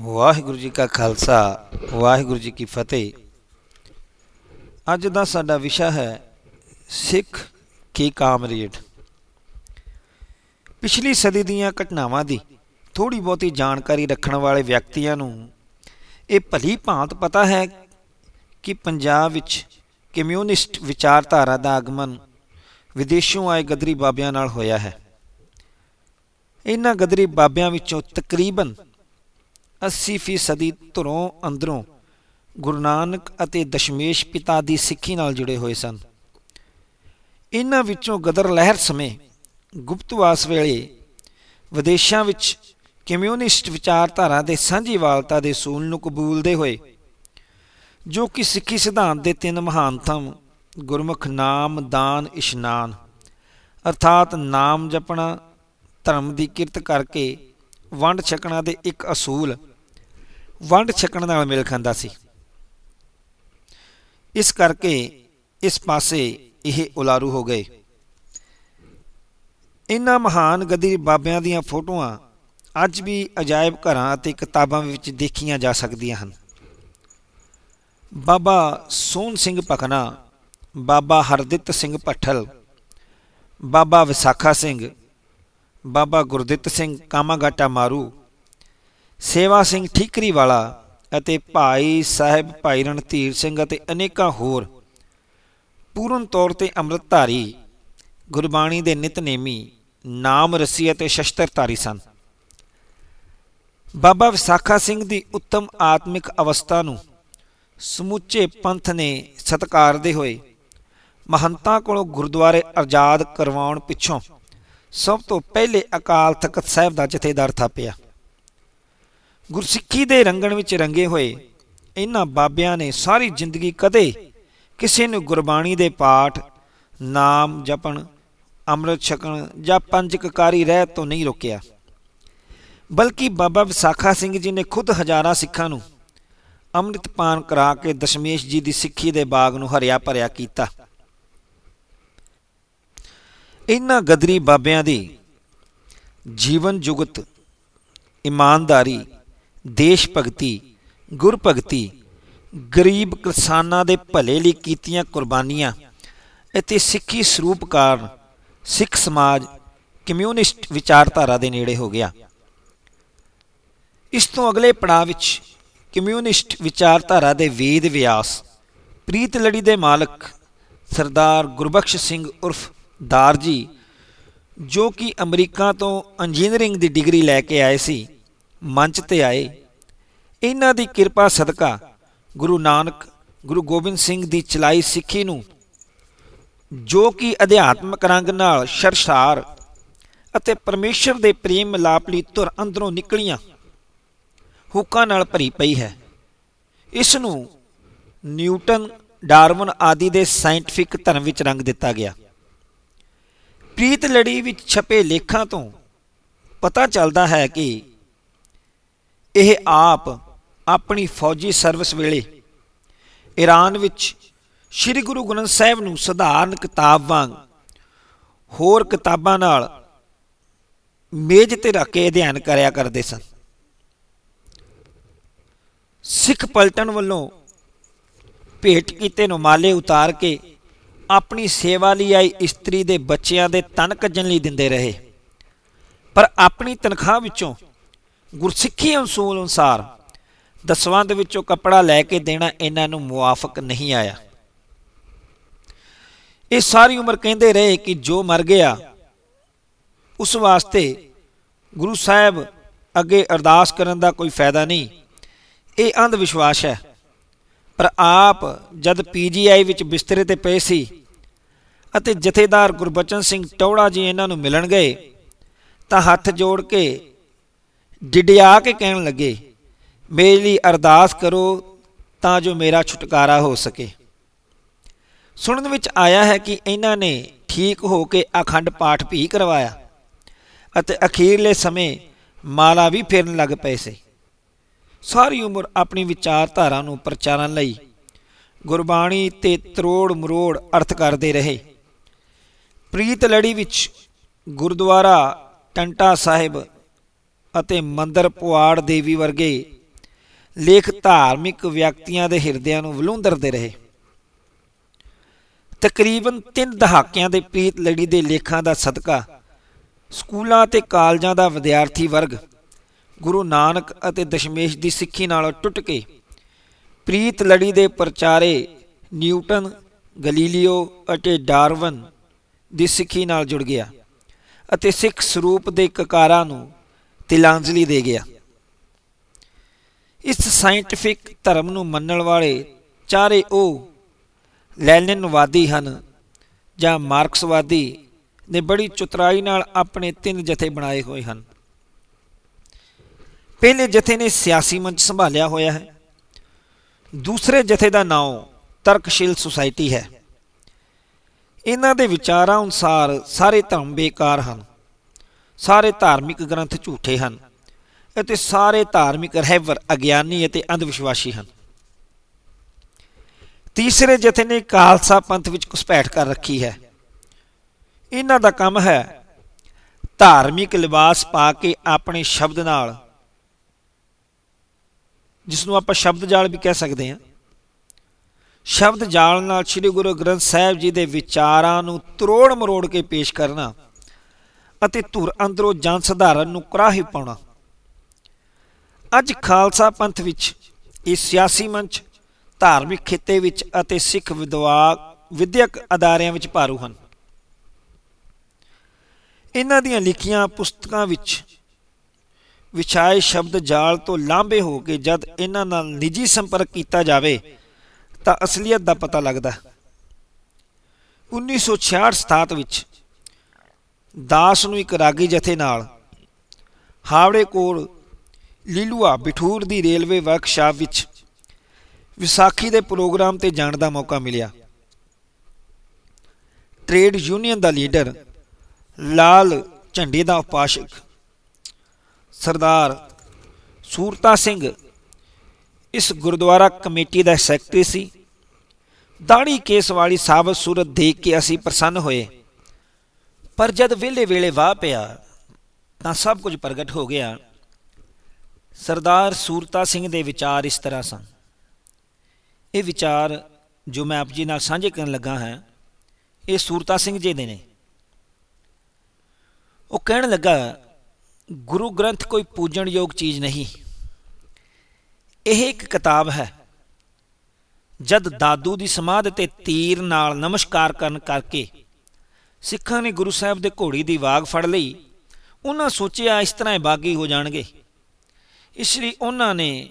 ਵਾਹਿਗੁਰੂ ਜੀ ਕਾ ਖਾਲਸਾ, ਵਾਹਿਗੁਰੂ ਜੀ ਕੀ ਫਤਿਹ। ਅੱਜ ਦਾ ਸਾਡਾ ਵਿਸ਼ਾ ਹੈ ਸਿੱਖ ਕੀ ਕਾਮਰੇਡ। ਪਿਛਲੀ ਸਦੀ ਦੀਆਂ ਘਟਨਾਵਾਂ ਦੀ ਥੋੜੀ ਬਹੁਤੀ ਜਾਣਕਾਰੀ ਰੱਖਣ ਵਾਲੇ ਵਿਅਕਤੀਆਂ ਨੂੰ ਇਹ ਭਲੀ ਭਾਂਤ ਪਤਾ ਹੈ ਕਿ ਪੰਜਾਬ ਵਿੱਚ ਕਮਿਊਨਿਸਟ ਵਿਚਾਰਧਾਰਾ ਦਾ ਆਗਮਨ ਵਿਦੇਸ਼ੋਂ ਆਏ ਗਦਰੀ ਬਾਬਿਆਂ ਨਾਲ ਹੋਇਆ ਹੈ। ਇਹਨਾਂ ਗਦਰੀ ਬਾਬਿਆਂ ਵਿੱਚੋਂ ਤਕਰੀਬਨ 80 ਫੀਸਦੀ ਧੁਰੋਂ ਅੰਦਰੋਂ ਗੁਰੂ ਨਾਨਕ ਅਤੇ ਦਸ਼ਮੇਸ਼ ਪਿਤਾ ਦੀ ਸਿੱਖੀ ਨਾਲ ਜੁੜੇ ਹੋਏ ਸਨ। ਇਹਨਾਂ ਵਿੱਚੋਂ ਗਦਰ ਲਹਿਰ ਸਮੇਂ ਗੁਪਤਵਾਸ ਵੇਲੇ ਵਿਦੇਸ਼ਾਂ ਵਿੱਚ ਕਮਿਊਨਿਸਟ ਵਿਚਾਰਧਾਰਾ ਦੇ ਸਾਂਝੀਵਾਲਤਾ ਦੇ ਸੂਲ ਨੂੰ ਕਬੂਲਦੇ ਹੋਏ, ਜੋ ਕਿ ਸਿੱਖੀ ਸਿਧਾਂਤ ਦੇ ਤਿੰਨ ਮਹਾਨਤਮ ਗੁਰਮੁਖ ਨਾਮ, ਦਾਨ, ਇਸ਼ਨਾਨ, ਅਰਥਾਤ ਨਾਮ ਜਪਣਾ, ਧਰਮ ਦੀ ਕਿਰਤ ਕਰਕੇ ਵੰਡ ਛਕਣਾ ਦੇ ਇੱਕ ਅਸੂਲ ਵੰਡ ਛਕਣ ਨਾਲ ਮਿਲ ਖਾਂਦਾ ਸੀ। ਇਸ ਕਰਕੇ ਇਸ ਪਾਸੇ ਇਹ ਉਲਾਰੂ ਹੋ ਗਏ। ਇਨ੍ਹਾਂ ਮਹਾਨ ਗਦੀ ਬਾਬਿਆਂ ਦੀਆਂ ਫੋਟੋਆਂ ਅੱਜ ਵੀ ਅਜਾਇਬ ਘਰਾਂ ਅਤੇ ਕਿਤਾਬਾਂ ਵਿੱਚ ਦੇਖੀਆਂ ਜਾ ਸਕਦੀਆਂ ਹਨ। ਬਾਬਾ ਸੋਹਣ ਸਿੰਘ ਪਖਨਾ ਬਾਬਾ ਹਰਦਿੱਤ ਸਿੰਘ ਭੱਠਲ, ਬਾਬਾ ਵਿਸਾਖਾ ਸਿੰਘ, ਬਾਬਾ ਗੁਰਦਿੱਤ ਸਿੰਘ ਕਾਮਾਗਾਟਾ ਮਾਰੂ ਸੇਵਾ ਸਿੰਘ ਠੀਕਰੀ ਵਾਲਾ ਅਤੇ ਭਾਈ ਸਾਹਿਬ ਭਾਈ ਰਣਧੀਰ ਸਿੰਘ ਅਤੇ ਅਨੇਕਾਂ ਹੋਰ। ਪੂਰਨ ਤੌਰ ਤੇ ਅੰਮ੍ਰਿਤਧਾਰੀ, ਗੁਰਬਾਣੀ ਦੇ ਨਿਤਨੇਮੀ ਨਾਮ ਰਸੀ ਅਤੇ ਸ਼ਸਤਰਧਾਰੀ ਸਨ। ਬਾਬਾ ਵਿਸਾਖਾ ਸਿੰਘ ਦੀ ਉੱਤਮ ਆਤਮਿਕ ਅਵਸਥਾ ਨੂੰ ਸਮੁੱਚੇ ਪੰਥ ਨੇ ਸਤਿਕਾਰਦੇ ਹੋਏ ਮਹੰਤਾਂ ਕੋਲੋਂ ਗੁਰਦੁਆਰੇ ਆਜ਼ਾਦ ਕਰਵਾਉਣ ਪਿੱਛੋਂ ਸਭ ਤੋਂ ਪਹਿਲੇ ਅਕਾਲ ਤਖਤ ਸਾਹਿਬ ਦਾ ਜਥੇਦਾਰ ਥਾਪਿਆ। ਗੁਰਸਿੱਖੀ ਦੇ ਰੰਗਣ ਵਿੱਚ ਰੰਗੇ ਹੋਏ, ਇਹਨਾਂ ਬਾਬਿਆਂ ਨੇ ਸਾਰੀ ਜ਼ਿੰਦਗੀ ਕਦੇ ਕਿਸੇ ਨੂੰ ਗੁਰਬਾਣੀ ਦੇ ਪਾਠ, ਨਾਮ ਜਪਣ, ਅੰਮ੍ਰਿਤ ਛਕਣ ਜਾਂ ਪੰਜਕਕਾਰੀ ਰਹਿ ਤੋਂ ਨਹੀਂ ਰੋਕਿਆ। ਬਲਕਿ ਬਾਬਾ ਵਿਸਾਖਾ ਸਿੰਘ ਜੀ ਨੇ ਖੁਦ ਹਜ਼ਾਰਾਂ ਸਿੱਖਾਂ ਨੂੰ ਅੰਮ੍ਰਿਤ ਪਾਨ ਕਰਾ ਕੇ ਦਸ਼ਮੇਸ਼ ਜੀ ਦੀ ਸਿੱਖੀ ਦੇ ਬਾਗ ਨੂੰ ਹਰਿਆ ਭਰਿਆ ਕੀਤਾ। ਇਹਨਾਂ ਗਦਰੀ ਬਾਬਿਆਂ ਦੀ ਜੀਵਨ ਜੁਗਤ, ਇਮਾਨਦਾਰੀ ਦੇਸ਼ ਭਗਤੀ, ਗੁਰ ਭਗਤੀ, ਗਰੀਬ ਕਿਸਾਨਾਂ ਦੇ ਭਲੇ ਲਈ ਕੀਤੀਆਂ ਕੁਰਬਾਨੀਆਂ ਅਤੇ ਸਿੱਖੀ ਸਰੂਪ ਕਾਰਨ ਸਿੱਖ ਸਮਾਜ ਕਮਿਊਨਿਸਟ ਵਿਚਾਰਧਾਰਾ ਦੇ ਨੇੜੇ ਹੋ ਗਿਆ। ਇਸ ਤੋਂ ਅਗਲੇ ਪੜਾਅ ਵਿੱਚ ਕਮਿਊਨਿਸਟ ਵਿਚਾਰਧਾਰਾ ਦੇ ਵੇਦ ਵਿਆਸ, ਪ੍ਰੀਤ ਲੜੀ ਦੇ ਮਾਲਕ ਸਰਦਾਰ ਗੁਰਬਖਸ਼ ਸਿੰਘ ਉਰਫ ਦਾਰ ਜੀ, ਜੋ ਕਿ ਅਮਰੀਕਾ ਤੋਂ ਇੰਜੀਨੀਅਰਿੰਗ ਦੀ ਡਿਗਰੀ ਲੈ ਕੇ ਆਏ ਸੀ ਮੰਚ ਤੇ ਆਏ। ਇਹਨਾਂ ਦੀ ਕਿਰਪਾ ਸਦਕਾ ਗੁਰੂ ਨਾਨਕ, ਗੁਰੂ ਗੋਬਿੰਦ ਸਿੰਘ ਦੀ ਚਲਾਈ ਸਿੱਖੀ ਨੂੰ ਜੋ ਕਿ ਅਧਿਆਤਮਕ ਰੰਗ ਨਾਲ ਸ਼ਰਸ਼ਾਰ ਅਤੇ ਪਰਮੇਸ਼ਰ ਦੇ ਪ੍ਰੇਮ ਮਿਲਾਪ ਲਈ ਧੁਰ ਅੰਦਰੋਂ ਨਿਕਲੀਆਂ ਹੁੱਕਾਂ ਨਾਲ ਭਰੀ ਪਈ ਹੈ। ਇਸ ਨੂੰ ਨਿਊਟਨ, ਡਾਰਵਨ ਆਦਿ ਦੇ ਸਾਇੰਟਿਫਿਕ ਧਰਮ ਵਿੱਚ ਰੰਗ ਦਿੱਤਾ ਗਿਆ। ਪ੍ਰੀਤ ਲੜੀ ਵਿੱਚ ਛਪੇ ਲੇਖਾਂ ਤੋਂ ਪਤਾ ਚੱਲਦਾ ਹੈ ਕਿ ਇਹ ਆਪ ਆਪਣੀ ਫੌਜੀ ਸਰਵਿਸ ਵੇਲੇ ਈਰਾਨ ਵਿੱਚ ਸ੍ਰੀ ਗੁਰੂ ਗ੍ਰੰਥ ਸਾਹਿਬ ਨੂੰ ਸਧਾਰਨ ਕਿਤਾਬ ਵਾਂਗ ਹੋਰ ਕਿਤਾਬਾਂ ਨਾਲ ਮੇਜ਼ ਤੇ ਰੱਖ ਕੇ ਅਧਿਐਨ ਕਰਿਆ ਕਰਦੇ ਸਨ। ਸਿੱਖ ਪਲਟਨ ਵੱਲੋਂ ਭੇਟ ਕੀਤੇ ਨੁਮਾਲੇ ਉਤਾਰ ਕੇ ਆਪਣੀ ਸੇਵਾ ਲਈ ਆਈ ਇਸਤਰੀ ਦੇ ਬੱਚਿਆਂ ਦੇ ਤਨ ਕੱਜਣ ਲਈ ਦਿੰਦੇ ਰਹੇ। ਪਰ ਆਪਣੀ ਤਨਖਾਹ ਵਿੱਚੋਂ ਗੁਰਸਿੱਖੀ ਅਸੂਲ ਅਨੁਸਾਰ ਦਸਵਾਂ ਦੇ ਵਿੱਚੋਂ ਕੱਪੜਾ ਲੈ ਕੇ ਦੇਣਾ ਇਹਨਾਂ ਨੂੰ ਮੁਆਫਕ ਨਹੀਂ ਆਇਆ। ਇਹ ਸਾਰੀ ਉਮਰ ਕਹਿੰਦੇ ਰਹੇ ਕਿ ਜੋ ਮਰ ਗਿਆ, ਉਸ ਵਾਸਤੇ ਗੁਰੂ ਸਾਹਿਬ ਅੱਗੇ ਅਰਦਾਸ ਕਰਨ ਦਾ ਕੋਈ ਫਾਇਦਾ ਨਹੀਂ। ਇਹ ਅੰਧ ਵਿਸ਼ਵਾਸ ਹੈ। ਪਰ ਆਪ ਜਦ ਪੀਜੀਆਈ ਵਿੱਚ ਬਿਸਤਰੇ ਤੇ ਪਏ ਸੀ ਅਤੇ ਜਥੇਦਾਰ ਗੁਰਬਚਨ ਸਿੰਘ ਟੌੜਾ ਜੀ ਇਹਨਾਂ ਨੂੰ ਮਿਲਣ ਗਏ, ਤਾਂ ਹੱਥ ਜੋੜ ਕੇ ਡਿਡਿਆ ਕੇ ਕਹਿਣ ਲੱਗੇ, ਮੇਰੇ ਲਈ ਅਰਦਾਸ ਕਰੋ ਤਾਂ ਜੋ ਮੇਰਾ ਛੁਟਕਾਰਾ ਹੋ ਸਕੇ। ਸੁਣਨ ਵਿੱਚ ਆਇਆ ਹੈ ਕਿ ਇਹਨਾਂ ਨੇ ਠੀਕ ਹੋ ਕੇ ਅਖੰਡ ਪਾਠ ਵੀ ਕਰਵਾਇਆ ਅਤੇ ਅਖੀਰਲੇ ਸਮੇਂ ਮਾਲਾ ਵੀ ਫੇਰਨ ਲੱਗ ਪਏ ਸੀ। ਸਾਰੀ ਉਮਰ ਆਪਣੀ ਵਿਚਾਰਧਾਰਾ ਨੂੰ ਪ੍ਰਚਾਰਨ ਲਈ ਗੁਰਬਾਣੀ ਤੇ ਤਰੋੜ ਮਰੋੜ ਅਰਥ ਕਰਦੇ ਰਹੇ। ਪ੍ਰੀਤ ਲੜੀ ਵਿੱਚ ਗੁਰਦੁਆਰਾ ਟੰਟਾ ਸਾਹਿਬ ਅਤੇ ਮੰਦਰ ਪੁਆੜ ਦੇਵੀ ਵਰਗੇ ਲੇਖ ਧਾਰਮਿਕ ਵਿਅਕਤੀਆਂ ਦੇ ਹਿਰਦਿਆਂ ਨੂੰ ਵਲੂੰਦਰਦੇ ਰਹੇ। ਤਕਰੀਬਨ 3 ਦਹਾਕਿਆਂ ਦੇ ਪ੍ਰੀਤ ਲੜੀ ਦੇ ਲੇਖਾਂ ਦਾ ਸਦਕਾ ਸਕੂਲਾਂ ਤੇ ਕਾਲਜਾਂ ਦਾ ਵਿਦਿਆਰਥੀ ਵਰਗ, ਗੁਰੂ ਨਾਨਕ ਅਤੇ ਦਸ਼ਮੇਸ਼ ਦੀ ਸਿੱਖੀ ਨਾਲ ਟੁੱਟ ਕੇ ਪ੍ਰੀਤ ਲੜੀ ਦੇ ਪ੍ਰਚਾਰੇ ਨਿਊਟਨ, ਗਲੀਲੀਓ ਅਤੇ ਡਾਰਵਨ ਦੀ ਸਿੱਖੀ ਨਾਲ ਜੁੜ ਗਿਆ ਅਤੇ ਸਿੱਖ ਸਰੂਪ ਦੇ ਕਕਾਰਾਂ ਨੂੰ ਤਿਲਾਂਜਲੀ ਦੇ ਗਿਆ। ਇਸ ਸਾਇੰਟਿਫਿਕ ਧਰਮ ਨੂੰ ਮੰਨਣ ਵਾਲੇ ਚਾਰੇ ਉਹ ਲੈਨਿਨਵਾਦੀ ਹਨ ਜਾਂ ਮਾਰਕਸਵਾਦੀ ਨੇ ਬੜੀ ਚਤੁਰਾਈ ਨਾਲ ਆਪਣੇ ਤਿੰਨ ਜਥੇ ਬਣਾਏ ਹੋਏ ਹਨ। ਪਹਿਲੇ ਜਥੇ ਨੇ ਸਿਆਸੀ ਮੰਚ ਸੰਭਾਲਿਆ ਹੋਇਆ ਹੈ। ਦੂਸਰੇ ਜਥੇ ਦਾ ਨਾਮ ਤਰਕਸ਼ੀਲ ਸੁਸਾਇਟੀ ਹੈ। ਇਹਨਾਂ ਦੇ ਵਿਚਾਰਾਂ ਅਨੁਸਾਰ ਸਾਰੇ ਧਰਮ ਬੇਕਾਰ ਹਨ। ਸਾਰੇ ਧਾਰਮਿਕ ਗ੍ਰੰਥ ਝੂਠੇ ਹਨ ਅਤੇ ਸਾਰੇ ਧਾਰਮਿਕ ਰਹਿਬਰ ਅਗਿਆਨੀ ਅਤੇ ਅੰਧਵਿਸ਼ਵਾਸੀ ਹਨ। ਤੀਸਰੇ ਜਥੇ ਨੇ ਖਾਲਸਾ ਪੰਥ ਵਿੱਚ ਘੁਸਪੈਠ ਕਰ ਰੱਖੀ ਹੈ। ਇਹਨਾਂ ਦਾ ਕੰਮ ਹੈ ਧਾਰਮਿਕ ਲਿਬਾਸ ਪਾ ਕੇ ਆਪਣੇ ਸ਼ਬਦ ਨਾਲ ਜਿਸ ਨੂੰ ਆਪਾਂ ਸ਼ਬਦ ਜਾਲ ਵੀ ਕਹਿ ਸਕਦੇ ਹਾਂ, ਸ਼ਬਦ ਜਾਲ ਨਾਲ ਸ੍ਰੀ ਗੁਰੂ ਗ੍ਰੰਥ ਸਾਹਿਬ ਜੀ ਦੇ ਵਿਚਾਰਾਂ ਨੂੰ ਤਰੋੜ ਮਰੋੜ ਕੇ ਪੇਸ਼ ਕਰਨਾ ਅਤੇ ਧੁਰ ਅੰਦਰੋਂ ਜਨ ਸਧਾਰਨ ਨੂੰ ਕਰਾਹੀ ਪਾਉਣਾ। ਅੱਜ ਖਾਲਸਾ ਪੰਥ ਵਿੱਚ ਇਹ ਸਿਆਸੀ ਮੰਚ, ਧਾਰਮਿਕ ਖਿੱਤੇ ਵਿੱਚ ਅਤੇ ਸਿੱਖ ਵਿਦਵਾ, ਵਿਦਿਅਕ ਅਦਾਰਿਆਂ ਵਿੱਚ ਭਾਰੂ ਹਨ। ਇਹਨਾਂ ਦੀਆਂ ਲਿਖੀਆਂ ਪੁਸਤਕਾਂ ਵਿੱਚ ਵਿਛਾਏ ਸ਼ਬਦ ਜਾਲ ਤੋਂ ਲਾਂਭੇ ਹੋ ਕੇ ਜਦ ਇਹਨਾਂ ਨਾਲ ਨਿੱਜੀ ਸੰਪਰਕ ਕੀਤਾ ਜਾਵੇ, ਤਾਂ ਅਸਲੀਅਤ ਦਾ ਪਤਾ ਲੱਗਦਾ 1966 ਵਿੱਚ ਦਾਸ ਨੂੰ ਇੱਕ ਰਾਗੀ ਜਥੇ ਨਾਲ। ਹਾਵੜੇ ਕੋਲ ਲੀਲੂਆ ਬਿਠੂਰ ਦੀ ਰੇਲਵੇ ਵਰਕਸ਼ਾਪ ਵਿੱਚ ਵਿਸਾਖੀ ਦੇ ਪ੍ਰੋਗਰਾਮ ਤੇ ਜਾਣ ਦਾ ਮੌਕਾ ਮਿਲਿਆ। ਟ੍ਰੇਡ ਯੂਨੀਅਨ ਦਾ ਲੀਡਰ ਲਾਲ ਝੰਡੇ ਦਾ ਉਪਾਸ਼ਕ ਸਰਦਾਰ ਸੂਰਤਾ ਸਿੰਘ ਇਸ ਗੁਰਦੁਆਰਾ ਕਮੇਟੀ ਦਾ ਸੈਕਟਰੀ ਸੀ। ਦਾੜੀ ਕੇਸ ਵਾਲੀ ਸਾਬਤ ਸੂਰਤ ਦੇਖ ਕੇ ਅਸੀਂ ਪ੍ਰਸੰਨ ਹੋਏ। ਪਰ ਜਦ ਵੇਲੇ ਵੇਲੇ ਵਾਹ ਪਿਆ, ਤਾਂ ਸਭ ਕੁਝ ਪ੍ਰਗਟ ਹੋ ਗਿਆ। ਸਰਦਾਰ ਸੂਰਤਾ ਸਿੰਘ ਦੇ ਵਿਚਾਰ ਇਸ ਤਰ੍ਹਾਂ ਸਨ। ਇਹ ਵਿਚਾਰ ਜੋ ਮੈਂ ਆਪ ਜੀ ਨਾਲ ਸਾਂਝੇ ਕਰਨ ਲੱਗਾ ਹਾਂ, ਇਹ ਸੂਰਤਾ ਸਿੰਘ ਜੀ ਦੇ ਨੇ। ਉਹ ਕਹਿਣ ਲੱਗਾ, ਗੁਰੂ ਗ੍ਰੰਥ ਕੋਈ ਪੂਜਣਯੋਗ ਚੀਜ਼ ਨਹੀਂ। ਇਹ ਇੱਕ ਕਿਤਾਬ ਹੈ। ਜਦ ਦਾਦੂ ਦੀ ਸਮਾਧ ਤੇ ਤੀਰ ਨਾਲ ਨਮਸਕਾਰ ਕਰਨ ਕਰਕੇ ਸਿੱਖਾਂ ਨੇ ਗੁਰੂ ਸਾਹਿਬ ਦੇ ਘੋੜੀ ਦੀ ਵਾਗ ਫੜ ਲਈ। ਉਹਨਾਂ ਸੋਚਿਆ ਇਸ ਤਰ੍ਹਾਂ ਬਾਗੀ ਹੋ ਜਾਣਗੇ। ਇਸ ਲਈ ਉਹਨਾਂ ਨੇ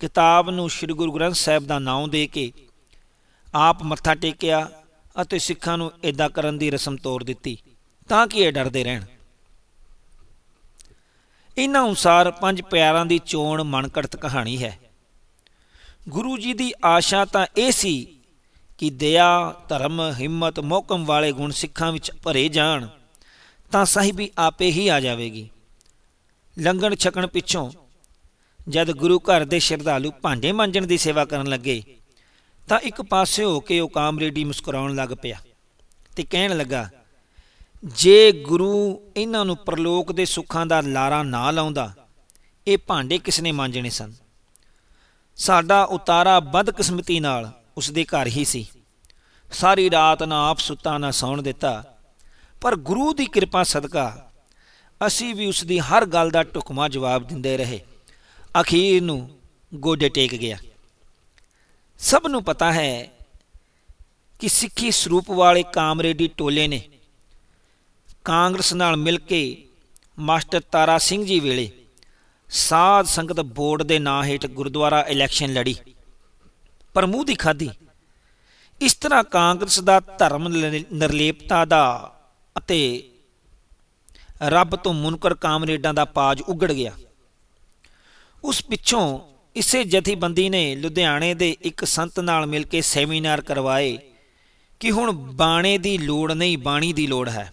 ਕਿਤਾਬ ਨੂੰ ਸ੍ਰੀ ਗੁਰੂ ਗ੍ਰੰਥ ਸਾਹਿਬ ਦਾ ਨਾਮ ਦੇ ਕੇ ਆਪ ਮੱਥਾ ਟੇਕਿਆ ਅਤੇ ਸਿੱਖਾਂ ਨੂੰ ਇਦਾਂ ਕਰਨ ਦੀ ਰਸਮ ਤੋਰ ਦਿੱਤੀ ਤਾਂ ਕਿ ਇਹ ਡਰਦੇ ਰਹਿਣ। ਇਹਨਾਂ ਅਨੁਸਾਰ ਪੰਜ ਪਿਆਰਾਂ ਦੀ ਚੋਣ ਮਨਕੜਤ ਕਹਾਣੀ ਹੈ। ਗੁਰੂ ਜੀ ਦੀ ਆਸ਼ਾ ਤਾਂ ਇਹ ਸੀ ਕਿ ਦਇਆ, ਧਰਮ, ਹਿੰਮਤ, ਮੌਕਮ ਵਾਲੇ ਗੁਣ ਸਿੱਖਾਂ ਵਿੱਚ ਭਰੇ ਜਾਣ, ਤਾਂ ਸਾਹਿਬੀ ਆਪੇ ਹੀ ਆ ਜਾਵੇਗੀ। ਲੰਗਣ ਛਕਣ ਪਿੱਛੋਂ ਜਦ ਗੁਰੂ ਘਰ ਦੇ ਸ਼ਰਧਾਲੂ ਭਾਂਡੇ ਮਾਂਜਣ ਦੀ ਸੇਵਾ ਕਰਨ ਲੱਗੇ, ਤਾਂ ਇੱਕ ਪਾਸੇ ਹੋ ਕੇ ਉਹ ਕਾਮਰੇਡੀ ਮੁਸਕਰਾਉਣ ਲੱਗ ਪਿਆ ਤੇ ਕਹਿਣ ਲੱਗਾ, ਜੇ ਗੁਰੂ ਇਹਨਾਂ ਨੂੰ ਪ੍ਰਲੋਕ ਦੇ ਸੁੱਖਾਂ ਦਾ ਲਾਰਾ ਨਾ ਲਾਉਂਦਾ, ਇਹ ਭਾਂਡੇ ਕਿਸ ਨੇ ਮਾਂਜਣੇ ਸਨ? ਸਾਡਾ ਉਤਾਰਾ ਬਦਕਿਸਮਤੀ ਨਾਲ ਉਸ ਦੇ ਘਰ ਹੀ ਸੀ। ਸਾਰੀ ਰਾਤ ਨਾ ਆਪ ਸੁੱਤਾ, ਨਾ ਸੌਣ ਦਿੱਤਾ। ਪਰ ਗੁਰੂ ਦੀ ਕਿਰਪਾ ਸਦਕਾ ਅਸੀਂ ਵੀ ਉਸ ਦੀ ਹਰ ਗੱਲ ਦਾ ਟੁਕਮਾ ਜਵਾਬ ਦਿੰਦੇ ਰਹੇ। ਅਖੀਰ ਨੂੰ ਗੋਡੇ ਟੇਕ ਗਿਆ। ਸਭ ਨੂੰ ਪਤਾ ਹੈ ਕਿ ਸਿੱਖੀ ਸਰੂਪ ਵਾਲੇ ਕਾਮਰੇਡੀ ਟੋਲੇ ਨੇ ਕਾਂਗਰਸ ਨਾਲ ਮਿਲ ਕੇ ਮਾਸਟਰ ਤਾਰਾ ਸਿੰਘ ਜੀ ਵੇਲੇ ਸਾਧ ਸੰਗਤ ਬੋਰਡ ਦੇ ਨਾਂ ਹੇਠ ਗੁਰਦੁਆਰਾ ਇਲੈਕਸ਼ਨ ਲੜੀ। ਪਰ ਮੂੰਹ ਦੀ ਖਾਦੀ। ਇਸ ਤਰ੍ਹਾਂ ਕਾਂਗਰਸ ਦਾ ਧਰਮ ਨਿਰਲੇਪਤਾ ਦਾ ਅਤੇ ਰੱਬ ਤੋਂ ਮੁਨਕਰ ਕਾਮਰੇਡਾਂ ਦਾ ਪਾਜ ਉਗੜ ਗਿਆ। ਉਸ ਪਿੱਛੋਂ ਇਸੇ ਜਥੇਬੰਦੀ ਨੇ ਲੁਧਿਆਣੇ ਦੇ ਇੱਕ ਸੰਤ ਨਾਲ ਮਿਲ ਕੇ ਸੈਮੀਨਾਰ ਕਰਵਾਏ ਕਿ ਹੁਣ ਬਾਣੇ ਦੀ ਲੋੜ ਨਹੀਂ, ਬਾਣੀ ਦੀ ਲੋੜ ਹੈ।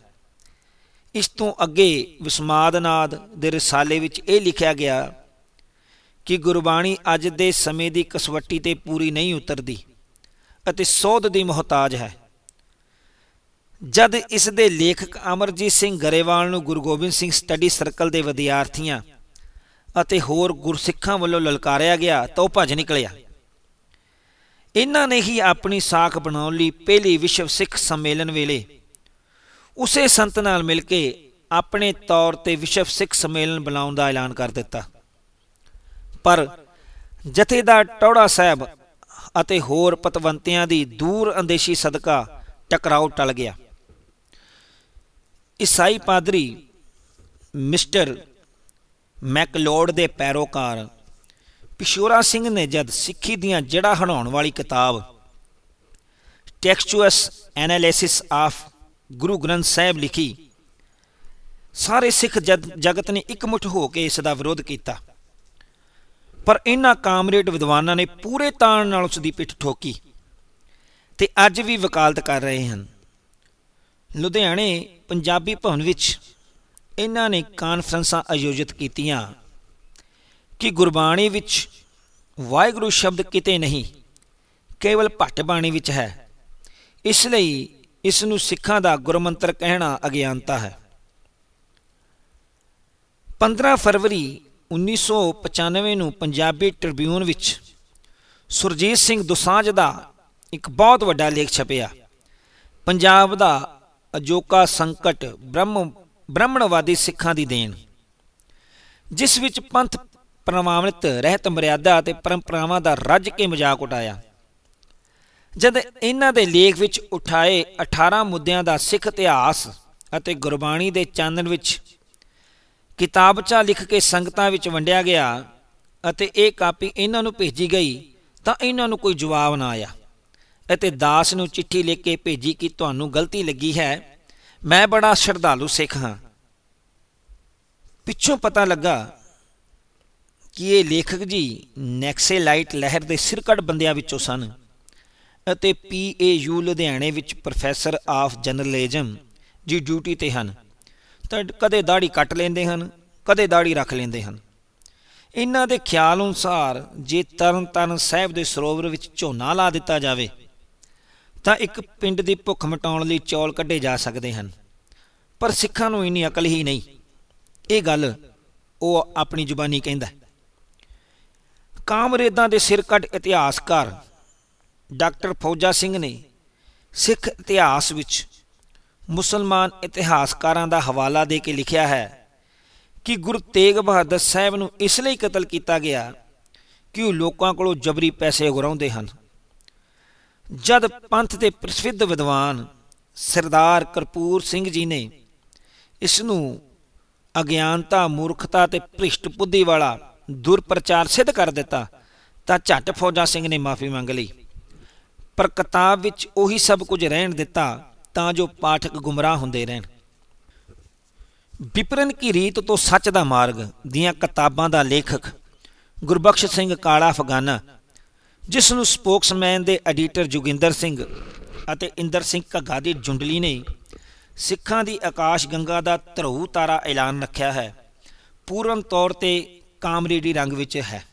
ਇਸ ਤੋਂ ਅੱਗੇ ਵਿਸਮਾਦਨਾਦ ਦੇ ਰਸਾਲੇ ਵਿੱਚ ਇਹ ਲਿਖਿਆ ਗਿਆ ਕਿ ਗੁਰਬਾਣੀ ਅੱਜ ਦੇ ਸਮੇਂ ਦੀ ਕਸਵੱਟੀ ਤੇ ਪੂਰੀ ਨਹੀਂ ਉਤਰਦੀ ਅਤੇ ਸੋਧ ਦੀ ਮੁਹਤਾਜ ਹੈ। ਜਦ ਇਸ ਦੇ ਲੇਖਕ ਅਮਰਜੀਤ ਸਿੰਘ ਗਰੇਵਾਲ ਨੂੰ ਗੁਰੂ ਗੋਬਿੰਦ ਸਿੰਘ ਸਟੱਡੀ ਸਰਕਲ ਦੇ ਵਿਦਿਆਰਥੀਆਂ ਅਤੇ ਹੋਰ ਗੁਰਸਿੱਖਾਂ ਵੱਲੋਂ ਲਲਕਾਰਿਆ ਗਿਆ ਤਾਂ ਉਹ ਭੱਜ ਨਿਕਲਿਆ। ਇਹਨਾਂ ਨੇ ਹੀ ਆਪਣੀ ਸਾਖ ਬਣਾਉਣ ਲਈ ਪਹਿਲੀ ਵਿਸ਼ਵ ਸਿੱਖ ਸੰਮੇਲਨ ਵੇਲੇ ਉਸੇ ਸੰਤ ਨਾਲ ਮਿਲ ਕੇ ਆਪਣੇ ਤੌਰ ਤੇ ਵਿਸ਼ਵ ਸਿੱਖ ਸੰਮੇਲਨ ਬਣਾਉਣ ਦਾ ਐਲਾਨ ਕਰ ਦਿੱਤਾ। ਪਰ ਜਥੇਦਾਰ ਟੌੜਾ ਸਾਹਿਬ ਅਤੇ ਹੋਰ ਪਤਵੰਤਿਆਂ ਦੀ ਦੂਰ ਅੰਦੇਸ਼ੀ ਸਦਕਾ ਟਕਰਾਓ ਟਲ ਗਿਆ। ਈਸਾਈ ਪਾਦਰੀ ਮਿਸਟਰ ਮੈਕਲੋਡ ਦੇ ਪੈਰੋਕਾਰ ਪਿਸ਼ੋਰਾ ਸਿੰਘ ਨੇ ਜਦ ਸਿੱਖੀ ਦੀਆਂ ਜੜ੍ਹਾਂ ਹਣਾਉਣ ਵਾਲੀ ਕਿਤਾਬ ਟੈਕਸਚੁਅਸ ਐਨਾਲਿਸਿਸ ਆਫ ਗੁਰੂ ਗ੍ਰੰਥ ਸਾਹਿਬ ਲਿਖੀ, ਸਾਰੇ ਸਿੱਖ ਜਗਤ ਨੇ ਇਕਮੁੱਠ ਹੋ ਕੇ ਇਸ ਦਾ ਵਿਰੋਧ ਕੀਤਾ। ਪਰ ਇਹਨਾਂ ਕਾਮਰੇਡ ਵਿਦਵਾਨਾਂ ਨੇ ਪੂਰੇ ਤਾਣ ਨਾਲ ਉਸ ਦੀ ਪਿੱਠ ਠੋਕੀ ਤੇ ਅੱਜ ਵੀ ਵਕਾਲਤ ਕਰ ਰਹੇ ਹਨ। ਲੁਧਿਆਣੇ ਪੰਜਾਬੀ ਭਵਨ ਵਿੱਚ ਇਹਨਾਂ ਨੇ ਕਾਨਫਰੰਸਾਂ ਆਯੋਜਿਤ ਕੀਤੀਆਂ ਕਿ ਗੁਰਬਾਣੀ ਵਿੱਚ ਵਾਹਿਗੁਰੂ ਸ਼ਬਦ ਕਿਤੇ ਨਹੀਂ, ਕੇਵਲ ਭੱਟ ਬਾਣੀ ਵਿੱਚ ਹੈ। ਇਸ ਲਈ ਇਸ ਨੂੰ ਸਿੱਖਾਂ ਦਾ ਗੁਰਮੰਤਰ ਕਹਿਣਾ ਅਗਿਆਨਤਾ ਹੈ। 15 ਫਰਵਰੀ 1995 ਨੂੰ ਪੰਜਾਬੀ ਟ੍ਰਿਬਿਊਨ ਵਿੱਚ ਸੁਰਜੀਤ ਸਿੰਘ ਦੁਸਾਂਝ ਦਾ ਇੱਕ ਬਹੁਤ ਵੱਡਾ ਲੇਖ ਛਪਿਆ। ਪੰਜਾਬ ਦਾ ਅਜੋਕਾ ਸੰਕਟ ਬ੍ਰਹਮ, ਬ੍ਰਾਹਮਣਵਾਦੀ ਸਿੱਖਾਂ ਦੀ ਦੇਣ, ਜਿਸ ਵਿੱਚ ਪੰਥ ਪ੍ਰਮਾਣਿਤ ਰਹਿਤ ਮਰਿਆਦਾ ਅਤੇ ਪਰੰਪਰਾਵਾਂ ਦਾ ਰੱਜ ਕੇ ਮਜ਼ਾਕ ਉਡਾਇਆ। ਜਦ ਇਹਨਾਂ ਦੇ ਲੇਖ ਵਿੱਚ ਉਠਾਏ 18 ਮੁੱਦਿਆਂ ਦਾ ਸਿੱਖ ਇਤਿਹਾਸ ਅਤੇ ਗੁਰਬਾਣੀ ਦੇ ਚਾਨਣ ਵਿੱਚ ਕਿਤਾਬਚਾ ਲਿਖ ਕੇ ਸੰਗਤਾਂ ਵਿੱਚ ਵੰਡਿਆ ਗਿਆ ਅਤੇ ਇਹ ਕਾਪੀ ਇਹਨਾਂ ਨੂੰ ਭੇਜੀ ਗਈ, ਤਾਂ ਇਹਨਾਂ ਨੂੰ ਕੋਈ ਜਵਾਬ ਨਾ ਆਇਆ। ਅਤੇ ਦਾਸ ਨੂੰ ਚਿੱਠੀ ਲਿਖ ਕੇ ਭੇਜੀ ਕਿ ਤੁਹਾਨੂੰ ਗਲਤੀ ਲੱਗੀ ਹੈ, ਮੈਂ ਬੜਾ ਸ਼ਰਧਾਲੂ ਸਿੱਖ ਹਾਂ। ਪਿੱਛੋਂ ਪਤਾ ਲੱਗਾ ਕਿ ਇਹ ਲੇਖਕ ਜੀ ਨੈਕਸੇਲਾਈਟ ਲਹਿਰ ਦੇ ਸਿਰਕੜ ਬੰਦਿਆਂ ਵਿੱਚੋਂ ਸਨ ਅਤੇ ਪੀਏਯੂ ਲੁਧਿਆਣੇ ਵਿੱਚ professor of journalism ji duty ਤੇ ਹਨ। ਤਾਂ ਕਦੇ ਦਾੜੀ ਕੱਟ ਲੈਂਦੇ ਹਨ, ਕਦੇ ਦਾੜੀ ਰੱਖ ਲੈਂਦੇ ਹਨ। ਇਹਨਾਂ ਦੇ ਖਿਆਲ ਅਨੁਸਾਰ ਜੇ ਤਰਨ ਤਰਨ ਸਾਹਿਬ ਦੇ ਸਰੋਵਰ ਵਿੱਚ ਝੋਨਾ ਲਾ ਦਿੱਤਾ ਜਾਵੇ, ਤਾਂ ਇੱਕ ਪਿੰਡ ਦੀ ਭੁੱਖ ਮਿਟਾਉਣ ਲਈ ਚੌਲ ਕੱਢੇ ਜਾ ਸਕਦੇ ਹਨ। ਪਰ ਸਿੱਖਾਂ ਨੂੰ ਇੰਨੀ ਅਕਲ ਹੀ ਨਹੀਂ। ਇਹ ਗੱਲ ਉਹ ਆਪਣੀ ਜ਼ੁਬਾਨੀ ਕਹਿੰਦਾ ਕਾਮਰੇਦਾਂ ਦੇ ਸਿਰ ਕੱਢ ਇਤਿਹਾਸਕਾਰ ਡਾਕਟਰ ਫੌਜਾ ਸਿੰਘ ਨੇ ਸਿੱਖ ਇਤਿਹਾਸ ਵਿੱਚ ਮੁਸਲਮਾਨ ਇਤਿਹਾਸਕਾਰਾਂ ਦਾ ਹਵਾਲਾ ਦੇ ਕੇ ਲਿਖਿਆ ਹੈ ਕਿ ਗੁਰੂ ਤੇਗ ਬਹਾਦਰ ਸਾਹਿਬ ਨੂੰ ਇਸ ਲਈ ਕਤਲ ਕੀਤਾ ਗਿਆ ਕਿ ਉਹ ਲੋਕਾਂ ਕੋਲੋਂ ਜਬਰੀ ਪੈਸੇ ਉਗਰਾਉਂਦੇ ਹਨ। ਜਦ ਪੰਥ ਦੇ ਪ੍ਰਸਿੱਧ ਵਿਦਵਾਨ ਸਰਦਾਰ ਕਰਪੂਰ ਸਿੰਘ ਜੀ ਨੇ ਇਸ ਨੂੰ ਅਗਿਆਨਤਾ, ਮੂਰਖਤਾ ਤੇ ਭ੍ਰਿਸ਼ਟ ਬੁੱਧੀ ਵਾਲਾ ਦੁਰਪ੍ਰਚਾਰ ਸਿੱਧ ਕਰ ਦਿੱਤਾ, ਤਾਂ ਝੱਟ ਫੌਜਾ ਸਿੰਘ ਨੇ ਮਾਫੀ ਮੰਗ ਲਈ। ਪਰ ਕਿਤਾਬ ਵਿੱਚ ਉਹੀ ਸਭ ਕੁਝ ਰਹਿਣ ਦਿੱਤਾ ਤਾਂ ਜੋ ਪਾਠਕ ਗੁੰਮਰਾਹ ਹੁੰਦੇ ਰਹਿਣ। ਵਿਪਰਨ ਕੀ ਰੀਤ ਤੋਂ ਸੱਚ ਦਾ ਮਾਰਗ, ਦੀਆਂ ਕਿਤਾਬਾਂ ਦਾ ਲੇਖਕ, ਗੁਰਬਖਸ਼ ਸਿੰਘ ਕਾਲਾ ਅਫਗਾਨਾ ਜਿਸ ਨੂੰ ਸਪੋਕਸਮੈਨ ਦੇ ਐਡੀਟਰ ਜੁਗਿੰਦਰ ਸਿੰਘ ਅਤੇ ਇੰਦਰ ਸਿੰਘ ਘੱਗਾ ਦੀ ਜੁੰਡਲੀ ਨੇ ਸਿੱਖਾਂ ਦੀ ਆਕਾਸ਼ ਗੰਗਾ ਦਾ ਧਰੂ ਤਾਰਾ ਐਲਾਨ ਰੱਖਿਆ ਹੈ, ਪੂਰਨ ਤੌਰ ਤੇ ਕਾਮਰੇਡੀ ਰੰਗ ਵਿੱਚ ਹੈ